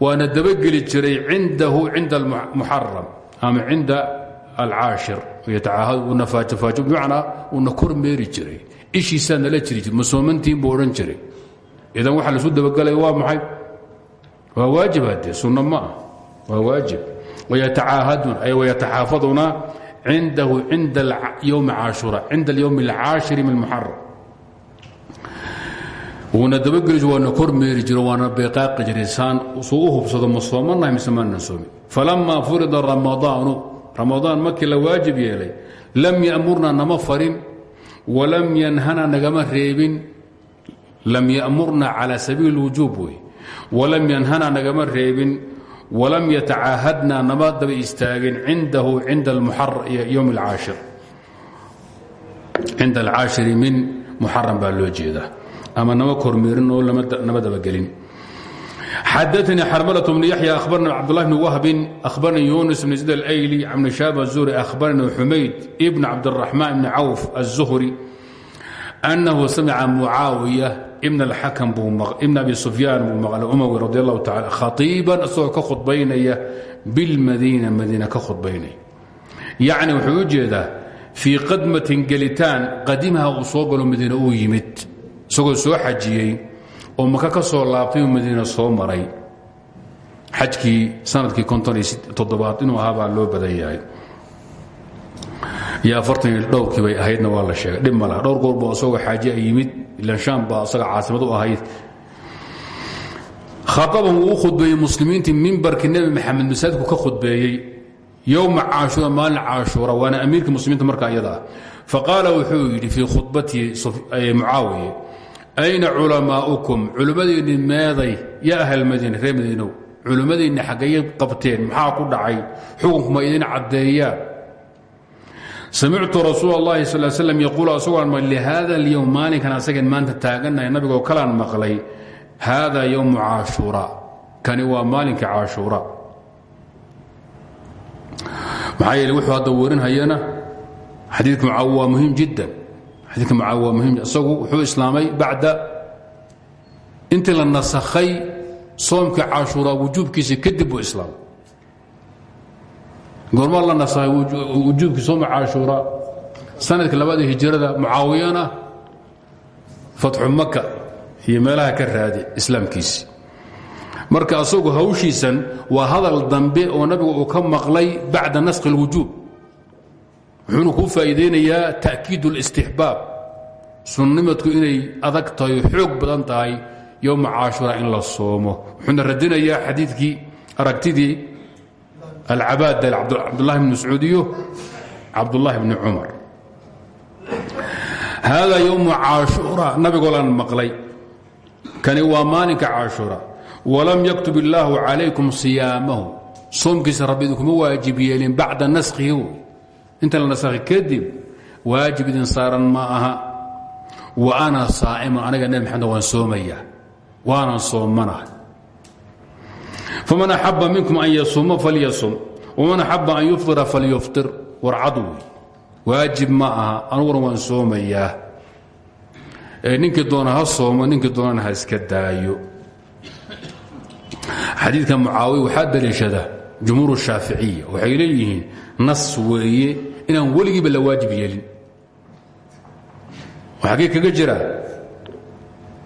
waana dabageli jiray cindahu cinda almuxaram ama cinda alcaashir bimacnaa uuna kor meeri jiray. Ishiisaa nala jiri jir ma soomantiin buu odhan jiray. Idan waxa laisu dabagelaya waa maxay? Waa waajib haddee sunno waa waajib. Wayatacaahaduna ay wayataxaafaduna cindahu cinda ywmi caashura cinda اlyowm اlcaashiri min muxaram wuuna dabageli waana kor meeri jiro waana beeqaaqi jiray saan suu u hubsado mise maanan soomin. Falama furida ramadaanu ramadaan markii la waajib yeelay lam yamurna nama farin walam yanhana nagama reebin. Lam yamurna cala sabiili اlwujuub wey. Walam yanhana nagama reebin. Walam yatacaahadna nama daba istaagin. Cindahu cinda ywm اlcaashir cinda alcaashiri min muxaram baa loo jeedaa. Ama nama kormeerin oo nama dabagelin xadaanii xarmalة bn yaxya ahbarna cabdالlah bn wahbin ahbarna yunus bn zid alayli bn shaab الzuhri ahbarna xumayd ibn cabdالraxmaan bn cawf الzuhri annahu samica mucaawiya ibn اlxakam ibn abi sufyaan buu maqlay umawi radi allahu taala khaiiban isagoo ka khudbaynaya bilmadiina madiina ka khudbaynaya yacni wuxuu u jeedaa fii qadmatin gelitaan qadimaha uu soo galo madiina uu yimid isagoo soo xajiyey oo maka ka soo laabtay uu madiina soo maray. Xajkii sannadkii toddobaad inuu ahaa baa loo badan yahay. Iyo dhowrkii bay ahaydna waa la sheegay. Dhib ma laha. Dhowr goor buu asagoo xaaji a yimid. Ilan shaam baa asaga caasimad u ahayd. Khaطaban wuu u khudbeeyey muslimiintii mimbarkii nebi maxamed masaajidku ka khudbeeyey. Yowma caashuura maalin caashuura waana amiirkii muslimiinta markaa iyada ah faqaala wuxuu yidhi fii khudbatihi mucaawiye ayna culamaa'ukum culimmadiinni meeday ya ahl madiina reer madiinow culimmadiinni xaggayay qabteen maxaa ku dhacay xukunku ma idin caddeeyaan samictu rasuul اllahi sal slm yaquul asagoan ma lihada اlyowm maalinkan asageen maanta taagannahay nabigoo kalaan maqlay hada yowmu caashuura kani waa maalinka caashuura maxaa yeele wuxuu hadda warinhayana xadiidka mucaawi waa muhiim jiddan xadiidka mucaawi waa muhiim. Isagu wuxuu islaamay bacda intii la nasakhay soomkii caashuura wujuubkiisa kadib buu islaamay. Goormaa la nasakhay wujuubkii sooma caashuura sanadka labada hijrada mucaawiyana fatxu maka iyo meelaha ka raadi islaamkiisi. Marka asagu hawshiisan waa hadal dambe oo nabigu uu ka maqlay bacda naskhi اlwujuub wuxuuna kuu faa'iidaynayaa ta'kiid اlاstixbaab sunnimadku inay adag tahay xoog badan tahay yowma caashura in la soomo. Wuxuuna radinayaa xadiidkii aragtidii alcabaada cabdulahi bn mascuud iyo cabdullahi bni cumar. Hada yowmu caashuura nabigoolaan maqlay kani waa maalinka caashuura walam yaktub illaahu calaykum siyaamahu. Soomkiisa rabbi idinkuma naskhihi inta la naskhi kadib waajib idin saaran ma aha. Wa ana saa'iman aniga nebi maxamed waan soomaya. Waanan soomanahay faman axaba minkum an yasuuma falyasum. Waman axaba an yufطira falyufطir warcad wey waajib ma aha. Aniguna waan soomayaa ninkii doona ha soomo ninkii doonana ha iska daayo. Xadiidka mucaawiya waxaa daliishada jumhuur shaaficiya waxay leeyihiin nas weeye inaan weligiiba la waajib yeelin. Xagee kaga jira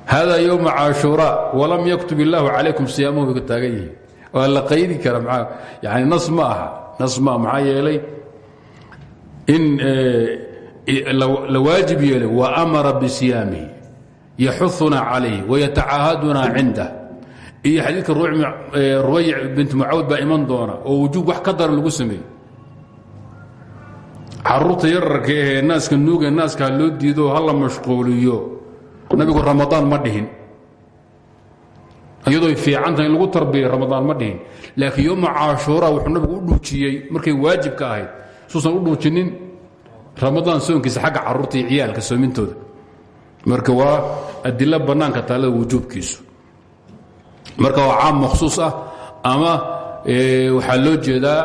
hada yowma caashuuraa walam yaktub illaahu calaykum siyaamahu bay taagan yihiin. La qaydi kara yani nas ma nas maa maxaa in la waajib yeelay wa amara bisiyaamihi yaxuuna calayh wayatacaahaduna cindah iyo xadiidka rubayc bint mucawd baa iman doona oo wujuub wax ka lagu sameeyey carruurta yararka ahee naaska nuuga naaska loo diido ha la mashquuliyo nabigu ramadaan ma dhihin. Iyadooy fiicantahay in lagu tarbiyay ramadaan ma dhihin. Laakiin yowma caashuura wuxuu nabigu u dhuujiyey markay waajibka ahayd. Suusan u dhuujinin ramadaan soonkiisa xagga carruurta iyo ciyaalka soomintooda. Marka waa adilo bannaanka taalada wujuubkiisu. Marka waa caam makhsuus ah ama waxaa loo jeedaa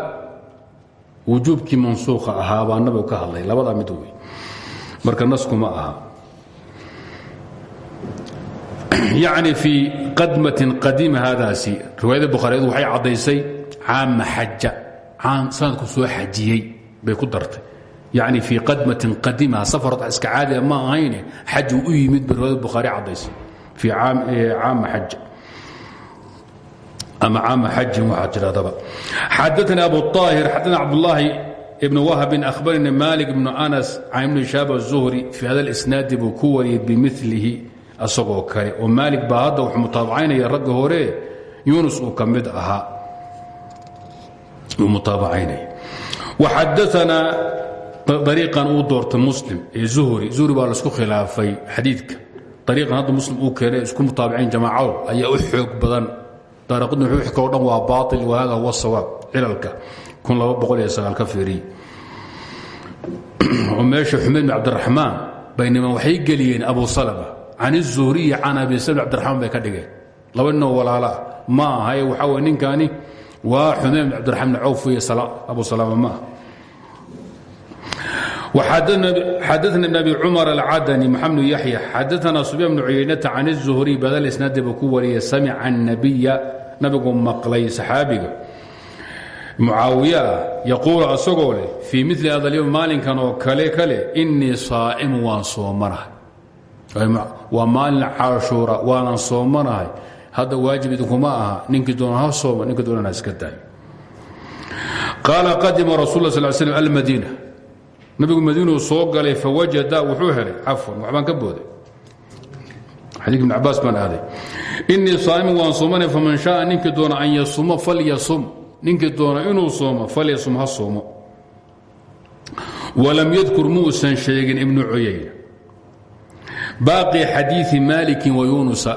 wujuubkii mansuuka ahaa baa nabigu ka hadlay. Labadaa mid wey marka naskuma aha. Yacni fii qadmatin qadiima haadaasi riwaayada bukhaariyadu waxay caddaysay caama xaja caam sanadku soo xajiyey bay ku dartay. Yacni fii qadmatin qadimaha safar iska ma ahayne xaju u yimid bay riwaayada bukhaari caddaysay. Fii caama xaja ama caama xajin waxaa tidhahdaba xadaثna abu طaahir xadaثna cabdالlahi ibn wahbin akhbarani malik ibnu anas can ibni shaab الzuhri fii hada اlisnaadi buu ku wariyey bimilihi asagoo kale oo maalik baa hadda wuxuu mutaabacaynaya ragga hore yunus uu ka mid ahaa uu mutaabacaynaya waxadaثana ariiqan uu doortay muslim ee zuhri zuhri baa laisku khilaafay xadiidka ariiqan hadda muslim uu keenay isku mutaabacayn jamaacado ayaa u xoog badan daaraqudni wuxuu kaloo dhan waa baail wa hada huwa sawaab. Cilalka ka fiiriy oo meesha xumeyd bin cabdiraxmaan bay geliyeen abu salama can izuhriyi can abi salm cabdiraxmaan bay ka dhigeen. Laba ninoo walaalaa ma aha ee waxaa wey ninkaani? Waa xumeyd bin cabdiraxmaan cawf iyo abu salama ma xadaثna بn abi cmar alcadني mxamed بn yaحya xadaثna sufyaan bn cuyaynata can الزuhri badal isnaadi buu ku wariyay samca الnabiya nabigu maqlay saxaabiga mucaawiya ah yaquulu asagoo leh fii mili hada اlyوم maalinkan oo kale kale inii saa'imu waan soomanahay waa maalin caashuura waanan soomanahay hadda waajib idinkuma aha ninkii doona ha sooma ninkii doonana iska daayo qaala qadima rasul sl slam almadiina nabigu madiinuu soo galay fawajada wuxuu helay cafwan waxbaan ka booday xadiik ibn cabaas baan aaday inii saa'imun waan soomanay faman shaaa ninkii doona an yasuma falyasum ninkii doona inuu soomo falyasum ha soomo walam yadkur muusan sheegin ibnu cuyayna baaqi xadiii maliki wa yunusa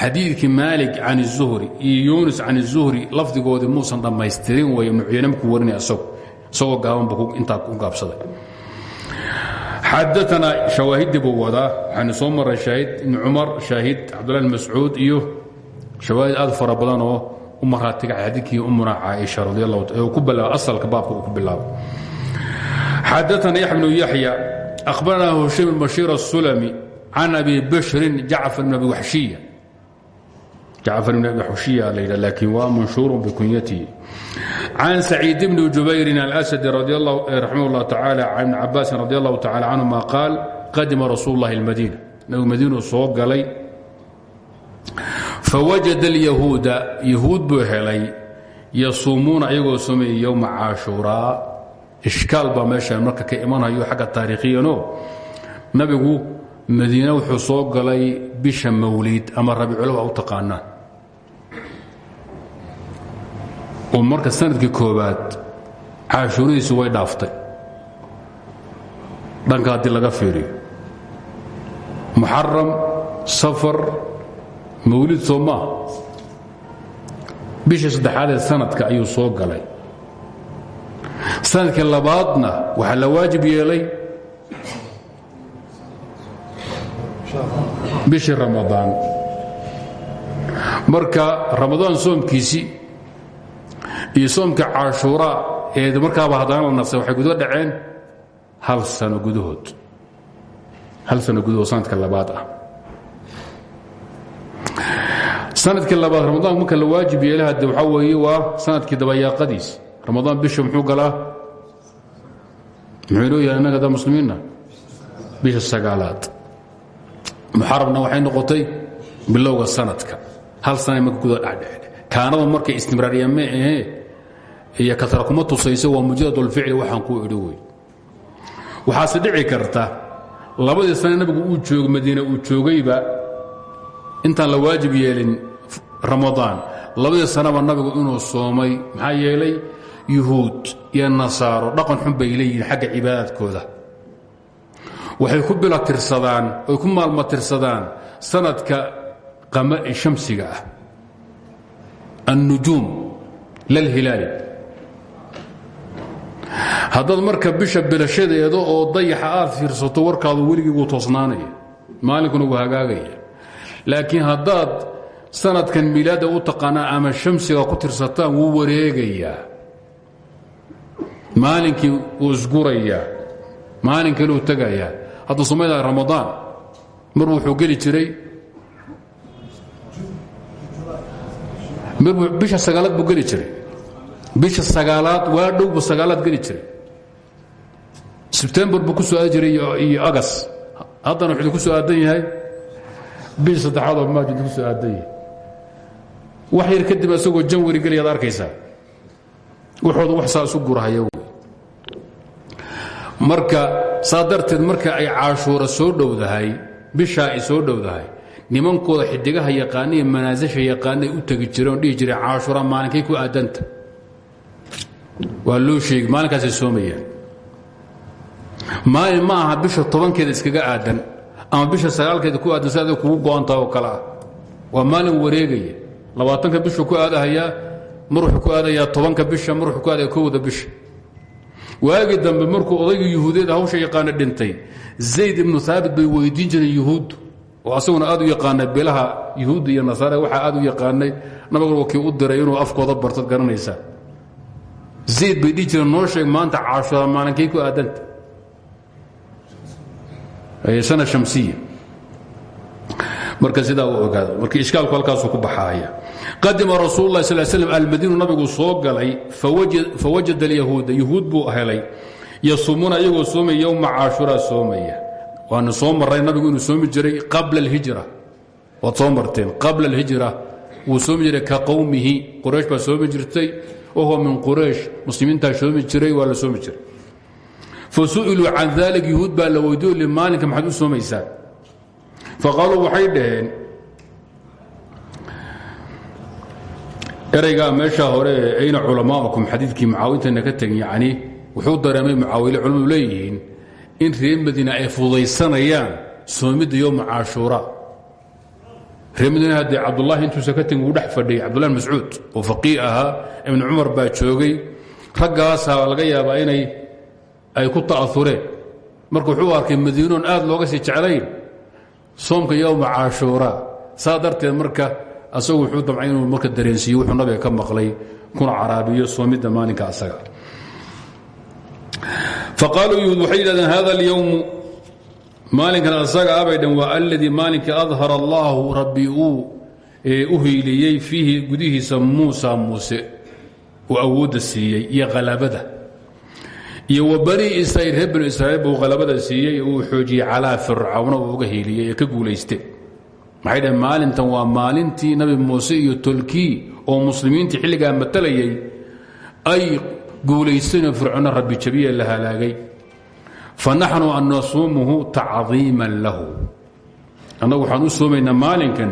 xadiikii maalik can الzuhri iyo yunus can الzuhri lafdigoodii muusan dhammaystirin way ibnu cuyayne markuu warinaya isago isagoo gaabanba intaa ku gaabsaday xadaana shawaahidii buu wadaa waxaanu soo maray shaahid ibn cumar shaahid cabdullah bn mascuud iyo shawaahid aad fara badan oo u maraatiga xadiikii umuna caaisha radi allahu ku bilaaba asalka baabka uu ku bilaabo xadaana yaxya bnu yaxya akhbaranaa hushaym bn bashiir الsulami can abi bashrin jacfar bn abi waxshiya jacfar bn abi waxshiya la yidha laakiin waa manshuurun bikunyatihi can saciid bni jubayrin alasadi raximah اllah tacala can ibni cabaasin radi allahu tacala canhuma qaal qadima rasuul اllahi اlmadiina nabigu madiinuu soo galay fawajada اlyahuuda yahuud buu helay yasuumuuna ayagoo somayay yowma caashuuraa ishkaal baa meesha marka ka imanhayo xagga taariikhiyanoo nabigu madiine wuxuu soo galay bisha mawliid ama rabiiculaba u taqaanaan oo marka sannadkii koobaad caashuuradiisu way dhaaftay. Dhanka haddii laga fiiriyo. Muxaram safar mawlid soo maa bishii saddexaad ee sanadka ayuu soo galay. Sanadkii labaadna waxaa la waajib yeelay. Bishii ramadaan. Marka ramadaan soomkiisii iyo soomka caashuuraa ee markaaba haddana la nasay waxay guda dhaceen hal sano gudahood. Hal sano gudahood sanadka labaad ah. Sanadkii labaad ramadaan marka la waajib yeela hadde waxaa weeye waa sannadkii dabayaaqadiis. Ramadaan bisha muxuu galaa? Muxuu inoo yahay innaga da muslimiinna? Bisha sagaalaad. Muxarabna waxay noqotay bilowga sanadka. Hal sana marka guda dhacdhe kaanada markay istimraariya ma ahee iyo kar kuma tusayso waa mujarad waaan ku idhi wy waxaase dhici karta labadii sane nabigu uu joog madiine uu joogayba intaan la waajib yeelin ramadaan. Labadii saneba nabigu inuu soomay maxaa yeelay yuhuud iyo nasaaro dhaqan xun bay leeyihiin xagga cibaadaadkooda. Waxay ku bilatirsadaan ay ku maalmatirsadaan sanadka qama'i shamsiga ah. Annujuum lalhilaali haddaad marka bisha bilashadeeda oo dayaxa aad fiirsato warkaadu weligii wuu toosnaanaya maalinkuna wuu hagaagaya. Laakiin haddaad sanadkan milaada u taqaanaa ama shamsiga ku tirsataan wuu wareegayaa. Maalinkii wuu isgurayaa. Maalin kaleu tegayaa hadda somayda ramadaan mar wuxuu geli jiray. Bisha sagaalaad buu geli jiray bisha sagaalaad waa dhowbu sagaalaad geli jiray. Sebtembar buu ku soo jiray iyo agas haddana wuxuu ku soo aadan yahay. Bisha saddexaad oo maajid ku soo aadan yahay. Wax yar kadib isagoo janwari geliyaad arkaysaa. Waxooda wax saa isu gurahaya marka saa marka ay caashuura soo dhowdahay bishaa ay soo dhowdahay nimankooda xidigaha yaqaaniya manaasasha yaqaanay u tegi jireen oo dhihi jireen maalinkay ku aadanta waa loo sheegi maalinkaasay soomayaan. Maalin ma aha bisha tobankeeda iskaga aadan ama bisha sagaalkeeda ku aadan si aday kugu go-antaha oo kale ah. Waa maalin wareegaya. Labaatanka bishuu ku aadahayaa mar wuxuu ku aadayaa tobanka bisha mar ku aadaya kowda bisha. Waagii dambe markuu odayga yuhuudeed hawsha yaqaana dhintay zayd ibnu haabit bay weydiin jireen yuhuuddu oo asaguna aad u yaqaanay bilaha yuhuudda iyo nasaare waxaa aad u yaqaanay nabaguna kii u diray inuu afkooda bartad garanaysaa zayd bay dhihi jireen noo sheeg maanta caashura maalinkay ku aadanta sana shamsiya. Marka sidaa u ogaado marka ishkaalku halkaasuu ku baxaaya. Qadima rasuul lah sal slm almadiinu nabigu soo galay fawajada alyahuuda yahuud buu helay yasumuuna iyagoo soomaya yowma caashuraa soomaya. Waana soo maray nabigu inuu soomi jiray qabla alhijra. Waad soo marteen qabla alhijra. Wuu soomi jiray ka qowmihi jirtay wahuwa min quraysh muslimiintaa soomi jiray waa la soomi jiray fasu'iluu can dalik yahuud baa la weydiyo li maalinka maxaad u soomaysaan faqaaluu waxay dhaheen eraygaa hore ayna culamaa'ukum xadiidkii mucaawintana ka tegin yacni wuxuu dareemay mucaawile culamadu leeyihiin in reer madiina ay fudaysanayaan soomidda yowma reer madiina haddee cabdullaahi intuusa ka tegin wuu dhex fadhiyay cabdullahi mascuud oo faqii ahaa ibnu cumar baa laga yaabaa inay ay ku ta'aureen marka wuxuu arkay madiinoon aad looga sii jeclayn. Soomka yowma caashuura saa marka asagu wuxuu damcay inuu marka dareensiiyo wuxuu nabiga ka maqlay kuna caraabiyo soomidda maalinka asaga. Faqaaluu yuhuud waxay yidhahdeen hada maalinkan asaga abay dhan waa aladii maalinka adhara allahu rabbi uu u hiiliyey fiihi gudihiisa muusa muuse uu awoodda siiyey iyo halabada iyo wa bani israiil reer banu israiil buu halabada siiyey uu xoojiyey calaa fircawna uu uga hiiliyey ee ka guulayste maxay dhaheen maalintan waa maalintii nabi muuse iyo tolkii oo muslimiintii xilligaa matalayay ay guulaysanoo fircoonna rabbi jabiye la halaagay fa naxnu an nasuumuhu tacdiiman lahu. Annagu waxaan u soomaynaa maalinkan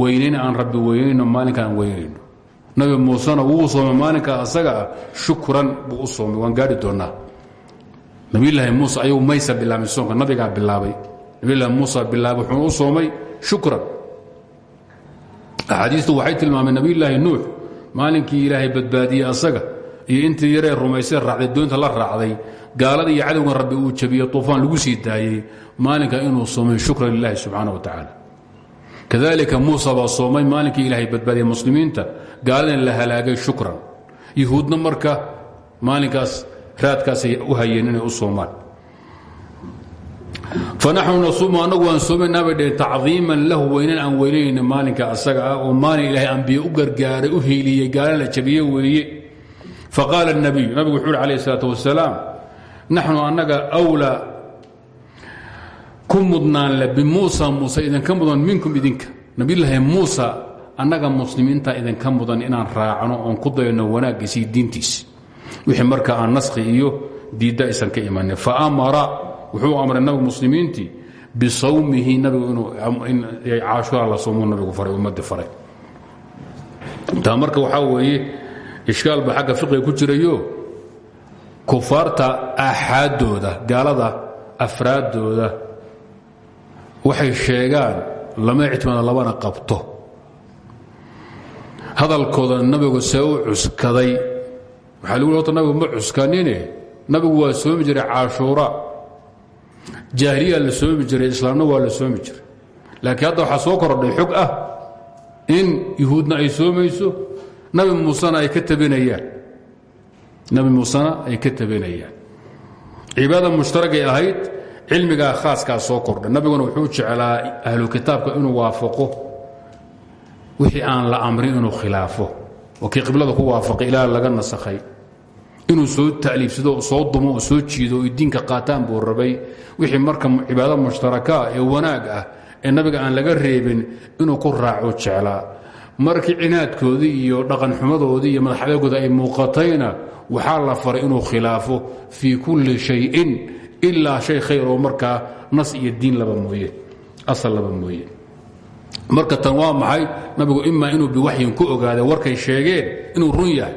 weynayn aan rabbi weynayno maalinka aan weynayno nabi muusena wuu soomay maalinka asaga ah shukran buu u soomay waan gaari doonnaa. Nabilaahi muuse ayagu maysa bilaabin soomka nabigaa bilaabay. Nabilaahi muusa bilaabay wuxuu u soomay shukran. Axaadiistu waxay tilmaameen nabiyulaahi nuux maalinkii ilaahay badbaadiyey asaga iyo intii yaree rumaysee raacday doonta la raacday gaalada iyo cadowgan rabbi uu jabiyo uufaan lagu sii daayey maalinka inuu soomay shukra lilahi subxaana wa tacaala. Kadalika muusa baa soomay maalinkii ilaahay badbaadiya muslimiinta gaaladana la halaagay shukran. Yuhuudna marka maalinkaas raadkaasay u hayeen inay u soomaan. Fanaxnu nasuumu annagu waan soomaynaa bay dheen tacdiiman lahu weynan aan weynayna maalinka asaga ah oo maalin ilaahay ambiye u gargaaray u hiiliyey gaalana la jabiyey weeye faqaala nabiyu nabigu wuxuu naxnu annaga wlaa ku mudnaan le bimuusa muuse idinka mudan minkum idinka. Nabiyulaahi muusa annaga muslimiinta idinka mudan inaan raacno oon ku dayno wanaaggiisii diintiisi wixii marka aan naskhi iyo diidda aysan ka imanin faamara wuxuu amray nabigu muslimiintii bisawmihi nabigu inuu caashura la soomu nabigu faray ummadii faray. Taa marka waxaa weeye ishkaal ba xagga fiqiga ku jirayo kufaarta aaxaaddooda gaalada afraaddooda waxay sheegaan lama ictimaado labana qabto. Hadalkooda nabigu see u cuskaday. Waxaa lagu horta nabigu ma cuskanine nabigu waa soomi jiray caashuura. Jaahiliya la soomi jiray islaamna waa la soomi jiray. Laakiin hadda waxaa soo kordhay xog ah in yuhuudna ay soomayso nabi muusena ay ka tabinayaan nabi muusena ay ka tabinayaan cibaada mushtaragay ahayd cilmigaa khaaskaa soo kordhay. Nabiguna wuxuu jeclaa ahlu kitaabka inuu waafaqo. Wixii aan la amrin inuu khilaafo. Oo kii qiblada ku waafaqay ilaa laga nasakhay. Inuu soo taliifsado soo dumo oo soo jiido o qaataan buu rabay. Wixii marka cibaado mushtarakaa ee wanaag ah ee nabiga aan laga reebin inuu ku raaco jeclaa. Markii cinaadkoodii iyo dhaqanxumadoodii iyo madaxadeegooda ay muuqatayna waxaa la faray inuu khilaafo fii kulli shayin ilaa shay khayr oo markaa nas iyo diin laba mooye asal laba mooye. Marka tan waa maxay? Nabigu imaa inuu biwaxyin ku ogaaday warkay sheegeen inuu run yahay.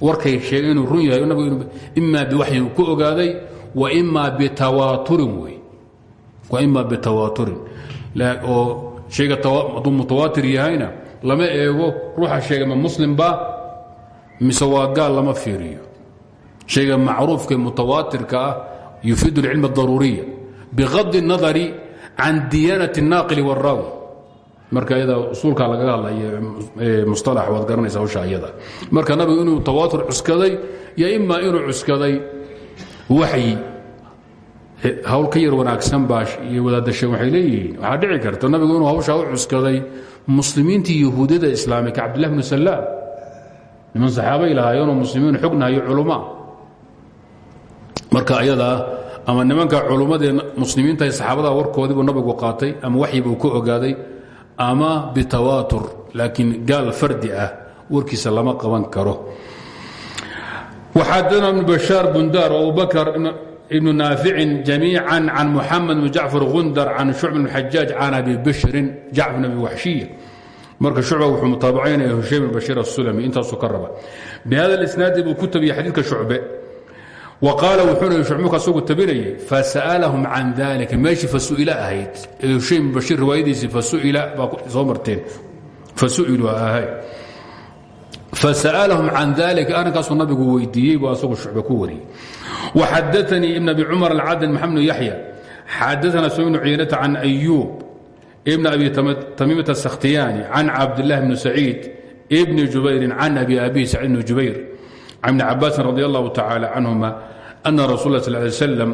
Warkay sheegeen inuu run yahay nabigu imaa biwaxyin ku ogaaday wa imaa bitawaaturin wey. Wa imaa bitawaaturin. Oo shayga hadduu yahayna lama eego ruuxa sheegay muslim ba mise waa gaal lama fiiriyo shayga macruufka mutawaatirka ah yufiidu اlcilm اdaruuriya bigadi الnadari can diyaanaة الnaaqili wالraawi marka iyada usuulkaa lagaga hadlaya musطalax waad garanaysa hawsha iyada marka nabigu inuu tawaatur cuskaday yo imaa inuu cuskaday waxyi hawl ka yar wanaagsan baa iyo wadaadashe waxay leeyihiin waxaa dhici karta nabigu inuu hawshaa u cuskaday muslimiintii yahuudiyada islaamika cabdillah bnu salaam niman saxaabay lahaayeenoo muslimiin xognahayo culummaa marka ayadaa ama nimanka culummadee muslimiinta saxaabada warkoodiibuu nabigu qaatay ama waxyibuu ka ogaaday ama bitawaatur laakiin gaal fardi ah warkiisa lama qaban karo. Waxadana ibnu bashaar bundar abubakr ibnu naaficin jamiica can muxamed bn jacfar gundar can shucb bn xajaaj can abi bishrin jacfar bn abi waxshiya marka shucba wuxuu mutaabacaynaya hushaym bn bashiir asulami intaasuu ka raba. Bihada isnaadi buu ku tabiyey xadiidka shucbe. Wa qaala wuxuuna shucbuka asagu tabinayay fasa'alahum can dalika meeshii fasu'ila ahayd ee hushaym bn bashiir riwaayadiisii fasu'ila baa soo marteen. Fasu'iluu ahay. Fasa'alahum can dalika arrinkaasuu nabigu weydiiyey buu asagu shucbe ku wariyey. Waxadaanii ibn abi cumar alcadn maxamed bn yaxya xadaana sufyan bnu cuyaynata can ibn abi tamiimata asakhtiyaani can cabdillahi bni saciid bni jubayrin can abi abihi sacid bni jubayr can ibni cabaasin radi allahu tacaala canhuma ana rasul sal ly slam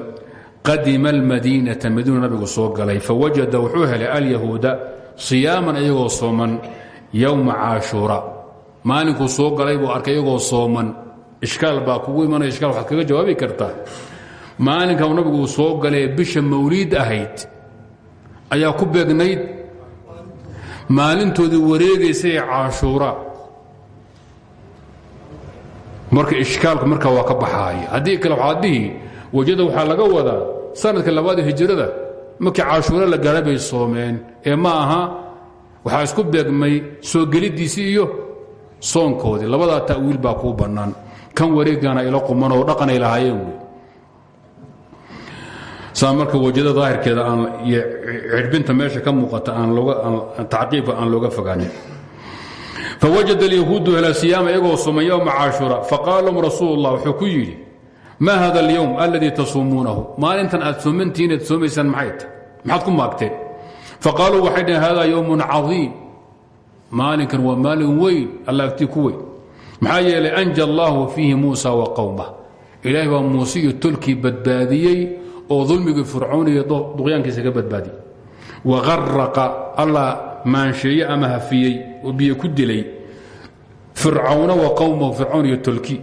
qadima almadiinata madiinu nabigu soo galay fawajada wuxuu helay alyahuuda siyaaman iyagoo sooman yowma caashuura. Maalinkuu soo galay buu arkay iyagoo sooman. Ishkaal kugu imanaya ishkaal waxaad kaga jawaabi kartaa. Maalinka nabigu soo galee bisha mawliid ahayd ayaa ku beegnayd. Maalintoodii wareegaysa ee caashuura marka ishkaalku markaa waa ka baxaaya haddii kale waxaad dhihi wejada waxaa laga wadaa sanadka labaada hijrada markii caashuura la gaadha bay soomeen. Ee ma aha waxaa isku beegmay soo geliddiisii iyo soonkoodii. Labadaa ta'wiil baa kuu bannaan. Kan wareegana ila quman oo dhaqanay lahaayeen wey saa marka wejada daahirkeeda iyo meesha ka muuqata tacqiibka aan looga fogaanin. Fawajada alyahuudu hela siyaama iyagoo sumay yowma caashura faqaala lahum rasuulu llah wuxuu ku hada alyowm aladii tasuumuunahu maalintan aad soomantihiin aad soomaysaan maxay tahy maxaad ku hada yowmun cadiim. Maalinkan waa maalin weyn alla agtii ku weyn. Maxaa anja allahu fiihi muusa wa qowmah ilaahay baa muuse iyo tolkii oo dulmigii fircoon iyo duqyaankiisa ka badbaadiyey wa qaraqa allah maansheeye ama hafiyey oo biyo ku dilay fircawna wa qowmahu fircoon iyo tolki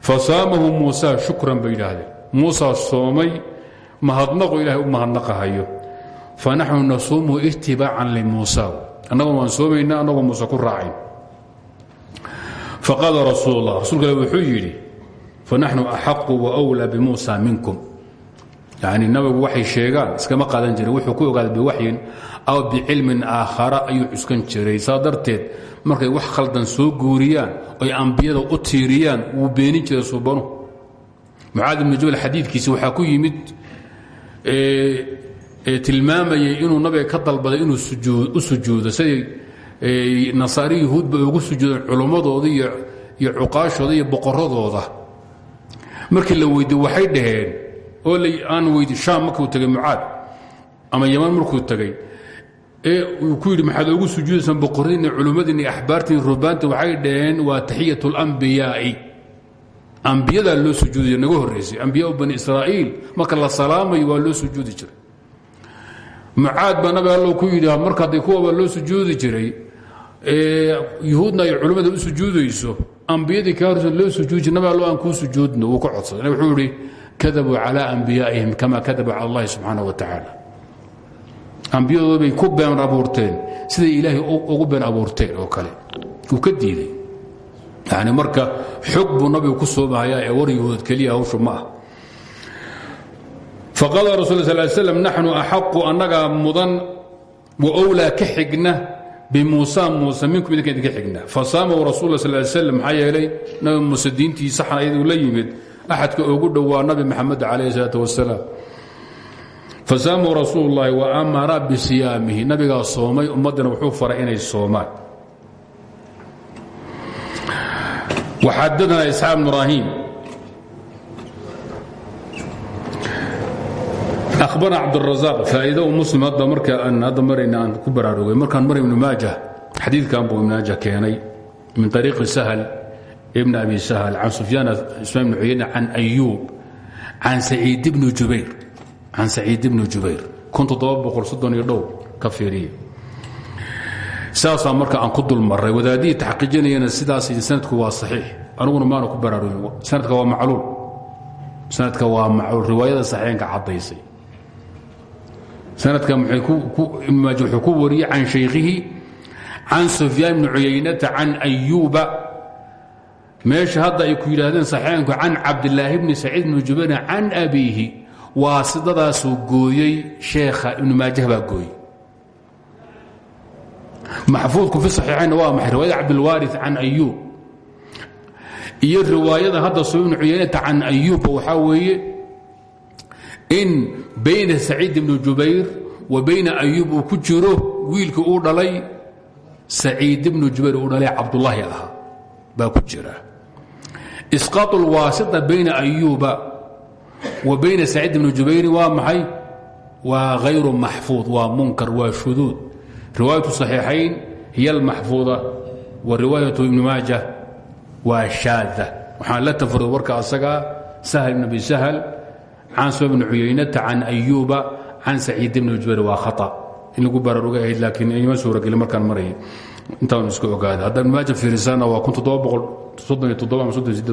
fasaamahu muusa shukran bay yidhaahdeen muusaa soomay mahadnaqu ilaahay u mahadnaqahayo fanaxnu nasuumu itibaacan limuusa annaguna waan soomaynaa annagoo muuse ku raacayn faqaala rasuul اllah rasulka ale wuxuu yidhi fanaxnu axaqu waأwlى bimuusa minkum yani nabigu waxay sheegaan iskama qaadan jirin wuxuu ku ogaaday biwaxyin aw bicilmin aakhara ayuu cuskan jiray. Saa markay wax khaldan soo guuriyaan oy ambiyada u tiiriyaan wuu beenin jiray suubanu mucaad ibnu jabal xadiidkiisi waxaa ku yimid tilmaamayay inuu nabiga ka dalbaday inuu u sujuudo. Siday nasaari yahuudba ugu sujuudeen culummadooda iyo cuqaashooda iyo boqoradooda markii la weydiye waxay dhaheen oo aan weydi shaam markuu tegay mucaad ama yaman markuu tegay ee uu ku yidhi maxaad ogu sujuudaysaan boqoradiinna culummadinna iyo axbaartiin waxay dhaheen waa taxiyat اlambiyaa'i ambiyadaa loo sujuudaya naga horraysay ambiyaa bani israa'iil marka la salaamayo waa loo sujuudi jiray. Mucaad baa nabi ku yidhi marka hadday kuwaba loo sujuudi jiray yuhuudna ay culimmada u sujuudayso ambiyadii kaa horsan loo sujuudi jir nabi allo aan kuu sujuudno wuu ka codsaday. Wuxuu idhi kadabuu calaa ambiyaaihim kamaa kadabuu cala allahi subxaana wa tacaala ambiyadoodbay ku been abuurteen siday ilaahay ugu been abuurteen oo kale wuu ka diiday yani marka xog buu nabigu ku soomahayaa ee waryahood keliya hawshu ma ah faqala rasul sal l slam naxnu axaqu annagaa mudan wa owlaa ka xigna bimuusa muuse minkum idinka idinka xigna fasaamahu rasul sal slam maxaa yeelay nabi muuse diintiisaxan ayaduu la yimid axadka ugu dhow waa nabi maxamed calayh salaat wasalaam fasaamuu rasuul اllahi wa amara bisiyaamihi nabigaa soomay ummaddana wuxuu faray inay soomaan. Waxadaana isxaaq bn ibrahim ahbana cabdrazaq faa'iido u muslim hadda marka aan hadda marayna aan ku baraarugay. Markaan maray ibnu maajah xadiidkan buu ibnu maajah keenay min ariiqi sahl بن أبي سهل عن سفyاan ismaan بن cuyayna عan أyوب عan سacيid بن jubayr can saciid bni jubayr iyo dhow ka fiiriya saasaa marka aan ku dul maray wadaadihii taxqiijinayana sidaas sanadku waa saxiix aniguna maana ku baraarugin sanadka waa macluul sanadka waa macluul riwaayada saxiixinka caddaysay sanadka ibn maaja wuxuu ku wariyey can shaykhihi can sufyaan bni cuyaynata can ayuuba meesha hadda ay ku yidhaahdeen saxiixinku can cabdilaahi bni saciid bni jubayr can abiihi waa sidadaasuu gooyey sheekha ibnu maajah baa gooyey. Maxfuudku fi saxiixaynna waa maxay? Riwaayada cabdilwaari can ayuub. Iyo riwaayada hadda soo ibnu cuyaynata can ayuubba waxaa weeye in bayna saciid ibni jubayr wa bayna ayuub uu ku jiro wiilkii uu dhalay saciid ibnu jubayr uu dhalay cabdullaahi ahaa baa ku jira isqaaط اlwaasita bayna ayuuba wa bayna saciid ibni jubayri waa maxay waa hayru maxfuud waa munkar waa shuduud riwaayaة صaxiixayn hiy اlmaxfuuda wa riwaayaة ibni maaja waa shaada waxaan la tafaruda warka asagaa sahl ibn abi sahl can soo bni cuyaynata can ayuuba can saciid ibni jubayr waa khaطأ in lagu baraaruga ahayd laakiin ima suurageli markaan maraya intaan isku ogaada hadda ibn maaja fiirisaana waa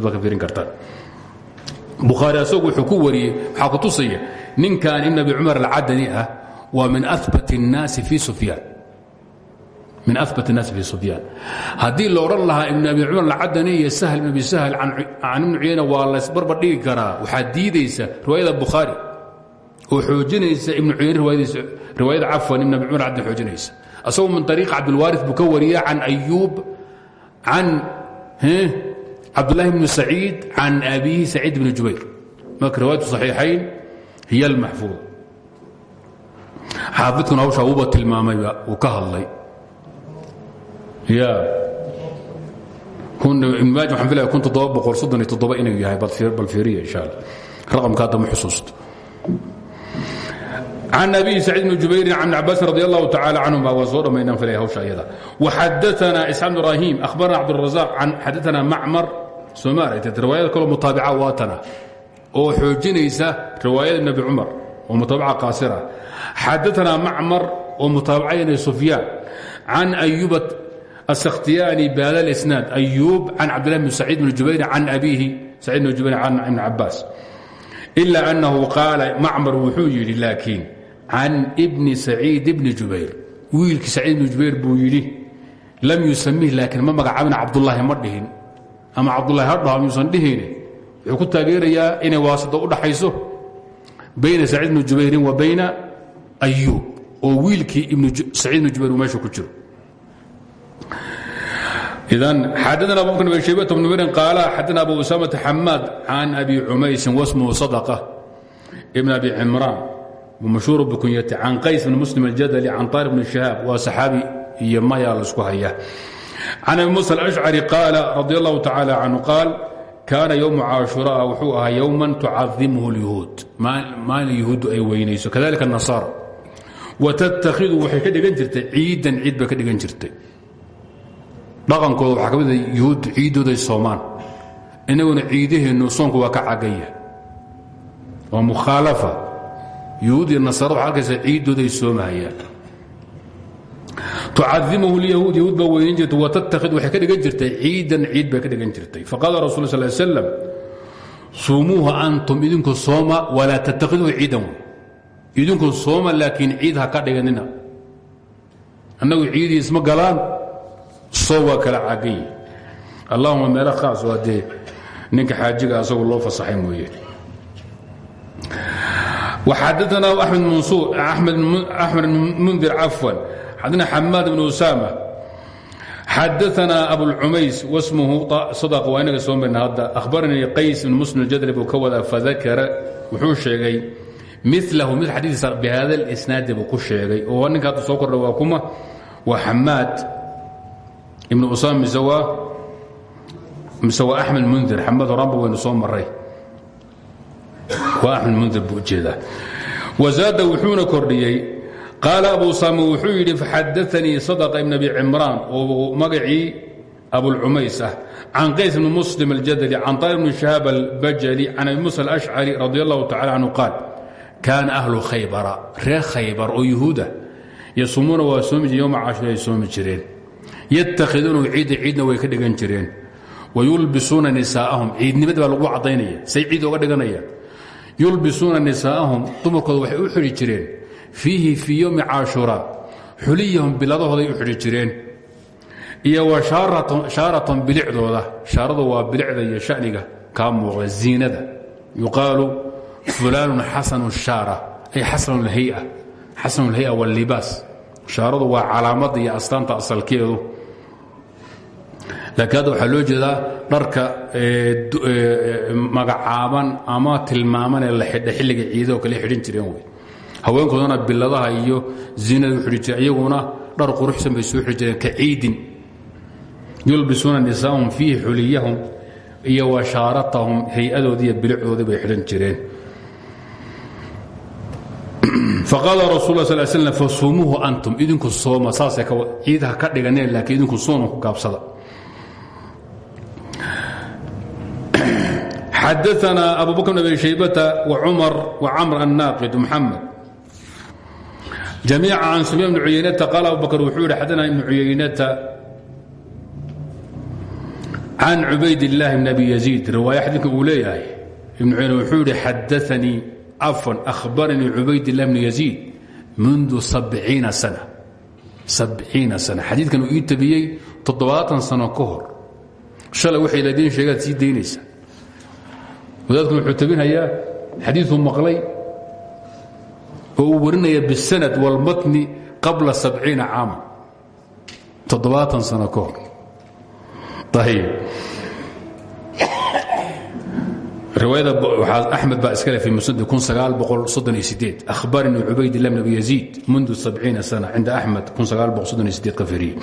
baad ka fiirin kartaan bukhaari asagu wuxuu ku wariyey waxaa ku tusaya ninkan ibn abi cumar alcadani ah waa min abat الnaasi fi sufyaan min abat الnaasi fi sufyaan haddii la odhan lahaa ibn abi cumar alcadani iyo sahl ibn abi sahl can ibni cuyayna waa laysbarbar dhigi karaa waxaa diidaysa riwaayada bukhaari oo xoojinaysa ibn cuyayne riwaayada cafwan ibn abi cumar cadani xoojinaysa asagoo min ariiq cabdilwaari buu ka wariya can ayuub can cabdulahi bni saciid can abiihi saciid bni jubayr. Marka riwaayatu صaxiixayn hiy اlmaxfuud xaafidkuna hawshaa uuba tilmaamayba uu ka hadlay. Ya ibn maaja waxaan filaya kun toddoba boqol soddon iyo toddoba inuu yahay bal fiiriya insha allah. Raqamka hadda ma xusuusto can abi saciid bni jubayrin can cabaasin radi allahu tacala canhuma waa soo dhammaynaan filaya hawsha ayada waxadaana isxaaq bn ibrahim akhbarana cabdirazaaq can xadaana macmar soo ma aragteed riwaayad kaloo mutaabica waatana oo xoojinaysa riwaayada nebi cumar oo mutaabaca qaasira xadaana macmar oo mutaabacayna sufyaan can ayuba asakhtiyaani baada lisnaad ayuub can cabdillahi bn saciid bni jubayr can abiihi saciid bn jubayr can ibni cabaas ila annahu qaala macmar wuxuu yidhi laakiin can bni saciid bni jubayr. Wiilkii saciid bni jubayr buu yidhi lam yusamih laakiin ma magacaabina cabdullaahi ma dhihin. Ama cabdullahi ha dhaho miyuusan dhihin. Wuxuu ku taageerayaa inay waasito u dhaxayso bayna saciid bni jubayrin wa bayna ayuub oo wiilkii saciid bni jubayr uu meesha ku jiro. Idan xadana abu bakr bn shaybata bn mirin qaala xadana abu usaamata xamaad can abi cumaysin wasmuhu sadaqa ibn abi cimraan mashhuur bikunyati can qays bn muslim aljadali can taariq bn shahaab waa saxaabi iyo maya la isku haya can abi musa alashcari qaala radi allahu tacaala canhu qaal kaana yowmu caashuraa wuxuu ahaa yowman tucadimhu اlyahuud maalin yahuuddu ay weynayso kadalika nasaara watattakhidu waxay ka dhigan jirtay ciidan ciid bay ka dhigan jirtay dhaqankooda waxaa ka mid a yuhuuddu ciiddooday soomaan innaguna ciidaheennu soonku waa ka cagaya waa mukhaalafa yuhuud iyo nasaara waxaa arkaysa ciiddooday soomahayaan tucadimuhu lyahuud yahuud baa weynan jirtay watattakhid waxay ka dhigan jirtay ciidan ciid bay ka dhigan jirtay. Faqaala rasul sal slam suumuuha antum idinku sooma walaa tattakhiduu ciidan idinku sooma laakiin ciid ha ka dhiganina. Annagu ciidii isma galaan soo waa kala cagan yihi allahuma meelo khaas waa loo fasaxay mooye xadaana axmed bn mundir cafwan xadana xamaad bn usaama. Xadaana abulcumays wasmuhu sadaq waa inaga soo marna hadda. Ahbaranii qays bn muslim ljadli buu ka wadaa fadakara wuxuu sheegay milahu mil xadiiisa bihada lisnaadi buu ku sheegay. Oo ninka hadda soo kordha waa kuma waa xamaad ibn usaama mise waa axmed mundir. Xamaad horaanba waynu soo maray waa axmed mundir buu u jeedaa wazaada wuxuuna kordhiyey. Qaala abu usama wuxuu yidhi faxadaanii sadqa ibn abi cimraan oo magacii abulcumays ah can qays bni muslim aljadli can طaar bni shahaab albajali can abi musa alashcari radi allahu tacala canhu qaal kaana ahlu khaybara reer khaybar oo yuhuuda yasumuuna waa soomi jireen yowma caashura ay soomi jireen. Yatakhiduunahu ciidda ciidna way ka dhigan jireen. Wayulbisuuna nisaa'ahum ciidnimada baa lagu caddaynaya say ciid oga dhiganaya yulbisuuna nisaa'ahum dumarkooda waxay u xidhi jireen. Fiihi fii yowmi caashuraa xuliyahum biladahooday u xidhi jireen. Iyo wa shaaratan bilicdooda. Shaaradu waa bilicda iyo shaniga kaa muuqda ziinada. Yuqaalu fulaanun xasanu shaara. Ay xasanu lhaya xasanu lhaya wاllibaas shaaradu waa calaamadda iyo astaanta asalkeedu laakiin hadda waxaa loo jeedaa dharka magacaaban ama tilmaaman ee la xidha xilliga ciidao kale xidhin jireen wey haweenkoodana biladaha iyo ziinada u xidhi jireen iyaguna dhar quruxsan bay soo xidhi ka ciidin. Yulbisuuna nisaahum fiihi xuliyahum iyo washaaratahum hay'adoodii iyo bay xidhan jireen. Faqaala rasul sl slam fasumuuhu antum idinku sooma saasay ciidaha ka dhiganeen laakiin idinku sooma ku gaabsada xadaana abu bakr bn abi shaybata wcumar wcamr annaaqid muxamed jamiica can sufyaan bni cuyaynata qaala abu bakr wuxuu yihi xadana ibnu cuyaynata can cubayd illaahi bn abi yaziid riwaaya xadiidka uu leeyahay ibnu cuyayna wuxuu yihi xadaanii afan ahbaranii cubayd illah bn yaziid mundu abciina sana abciina sana xadiidkan uu ii tabiyey toddobaatan sano ka hor shalay waxay ladiin sheegaad sii daynaysa wadaadku wuxuu tabinhayaa xadiiuu maqlay oo warinaya bisanad walmatni qabla abciina caama toddobaatan sano ka hor. Ayb riwaayada axmed baa iskale fi musnad ahbaranii cubaydillah bn abi yaziid mundu abciina sana cinda axmed ka firiye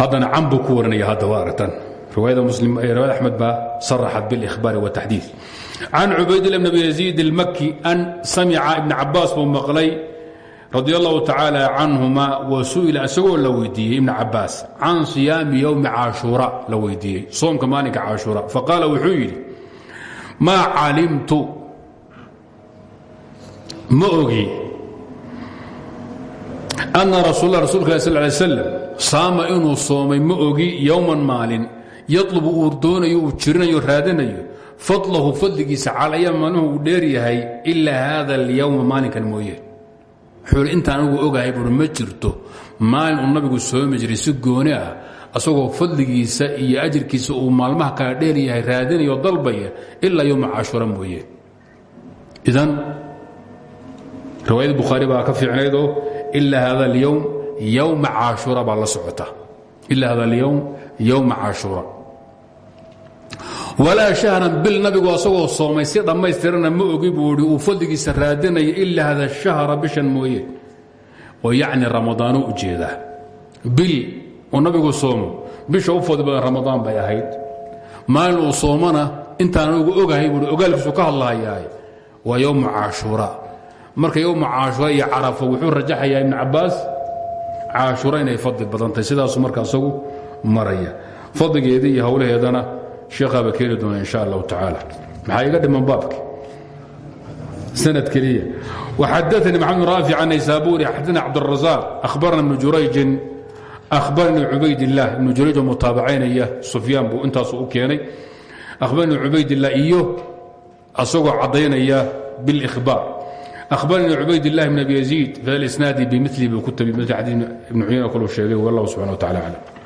haddana can buu ku warinaya hadda waa aragtaan riwaayada axmed baa saraxat bilihbaari wataxdiid can cubaydillah bn abi yaziid ilmaki an samica ibn cabaas buu maqlay radi allahu tacaala canhuma wa su'ila isagoo la weydiiyey ibn cabaas can siyaami yowmi caashuura la weydiiyey soomka maalinka caashuura. Faqaala wuxuu yidhi maa calimtu ma ogi ana rasuul rasulka sal lay slam saama inuu soomay ma ogi yowman maalin yatlubu uu doonayo uu jirinayo raadinayo fadlahu fadligiisa calaya maanuhu uu dheeryahay ilaa hada alyowma maalinkan mooye. I intaan anugu ogahay buui ma jirto. Maalin uu nabigu soomi jiray si gooni ah asagoo fadligiisa iyo ajirkiisa uu maalmaha kala dheeryahay raadinayo dalbaya ilaa yowma caashura mooye. Idan riwaayad bukhaari baa ka fiicnaydoo ilaa hada alyowm yowma caashura baa la socota walaa shahran bil nabigu asagoo soomay si dhammaystirana ma ogi buu i uu fadligiisa raadinaya hada shahra bishan mooye. Oo yacni ramadaanu u jeedaa bil nabigu soomo bisha u fadli badan ramadaan bay ahayd. Maalin soomana intaan anugu ogahay buui ogaalkiisu ka hadlahayaay waa yowma caashuura. Marka yowma caashuura iyo carafo wuxuu rajaxayaa ibnu cabaas caashuura inay fadli badantahay sidaasuu marka isagu maraya. Fadligeedii iyo sheekhaaba keeni doona in sha allahu tacaala. Maxaa iga dhiman baabki? Sanad keliya. Waxadaanii maxamed raafic can naysaburi xadana cabdالrazaaq ahbarana ibnu jurayjin ahbaranii cubayd illaah ibnu jurayj oo mutaabacaynaya sufyaan buu intaasu u keenay. Ahbaranii cubayd illah iyo asagoo caddaynaya bilihbaar ahbaranii cubayd illahi bn abi yaziid fi isnaadi bimili buu ku tabi mil xadii ibnu cuyayna kalu sheegay wallahu subxana wa tacala aclam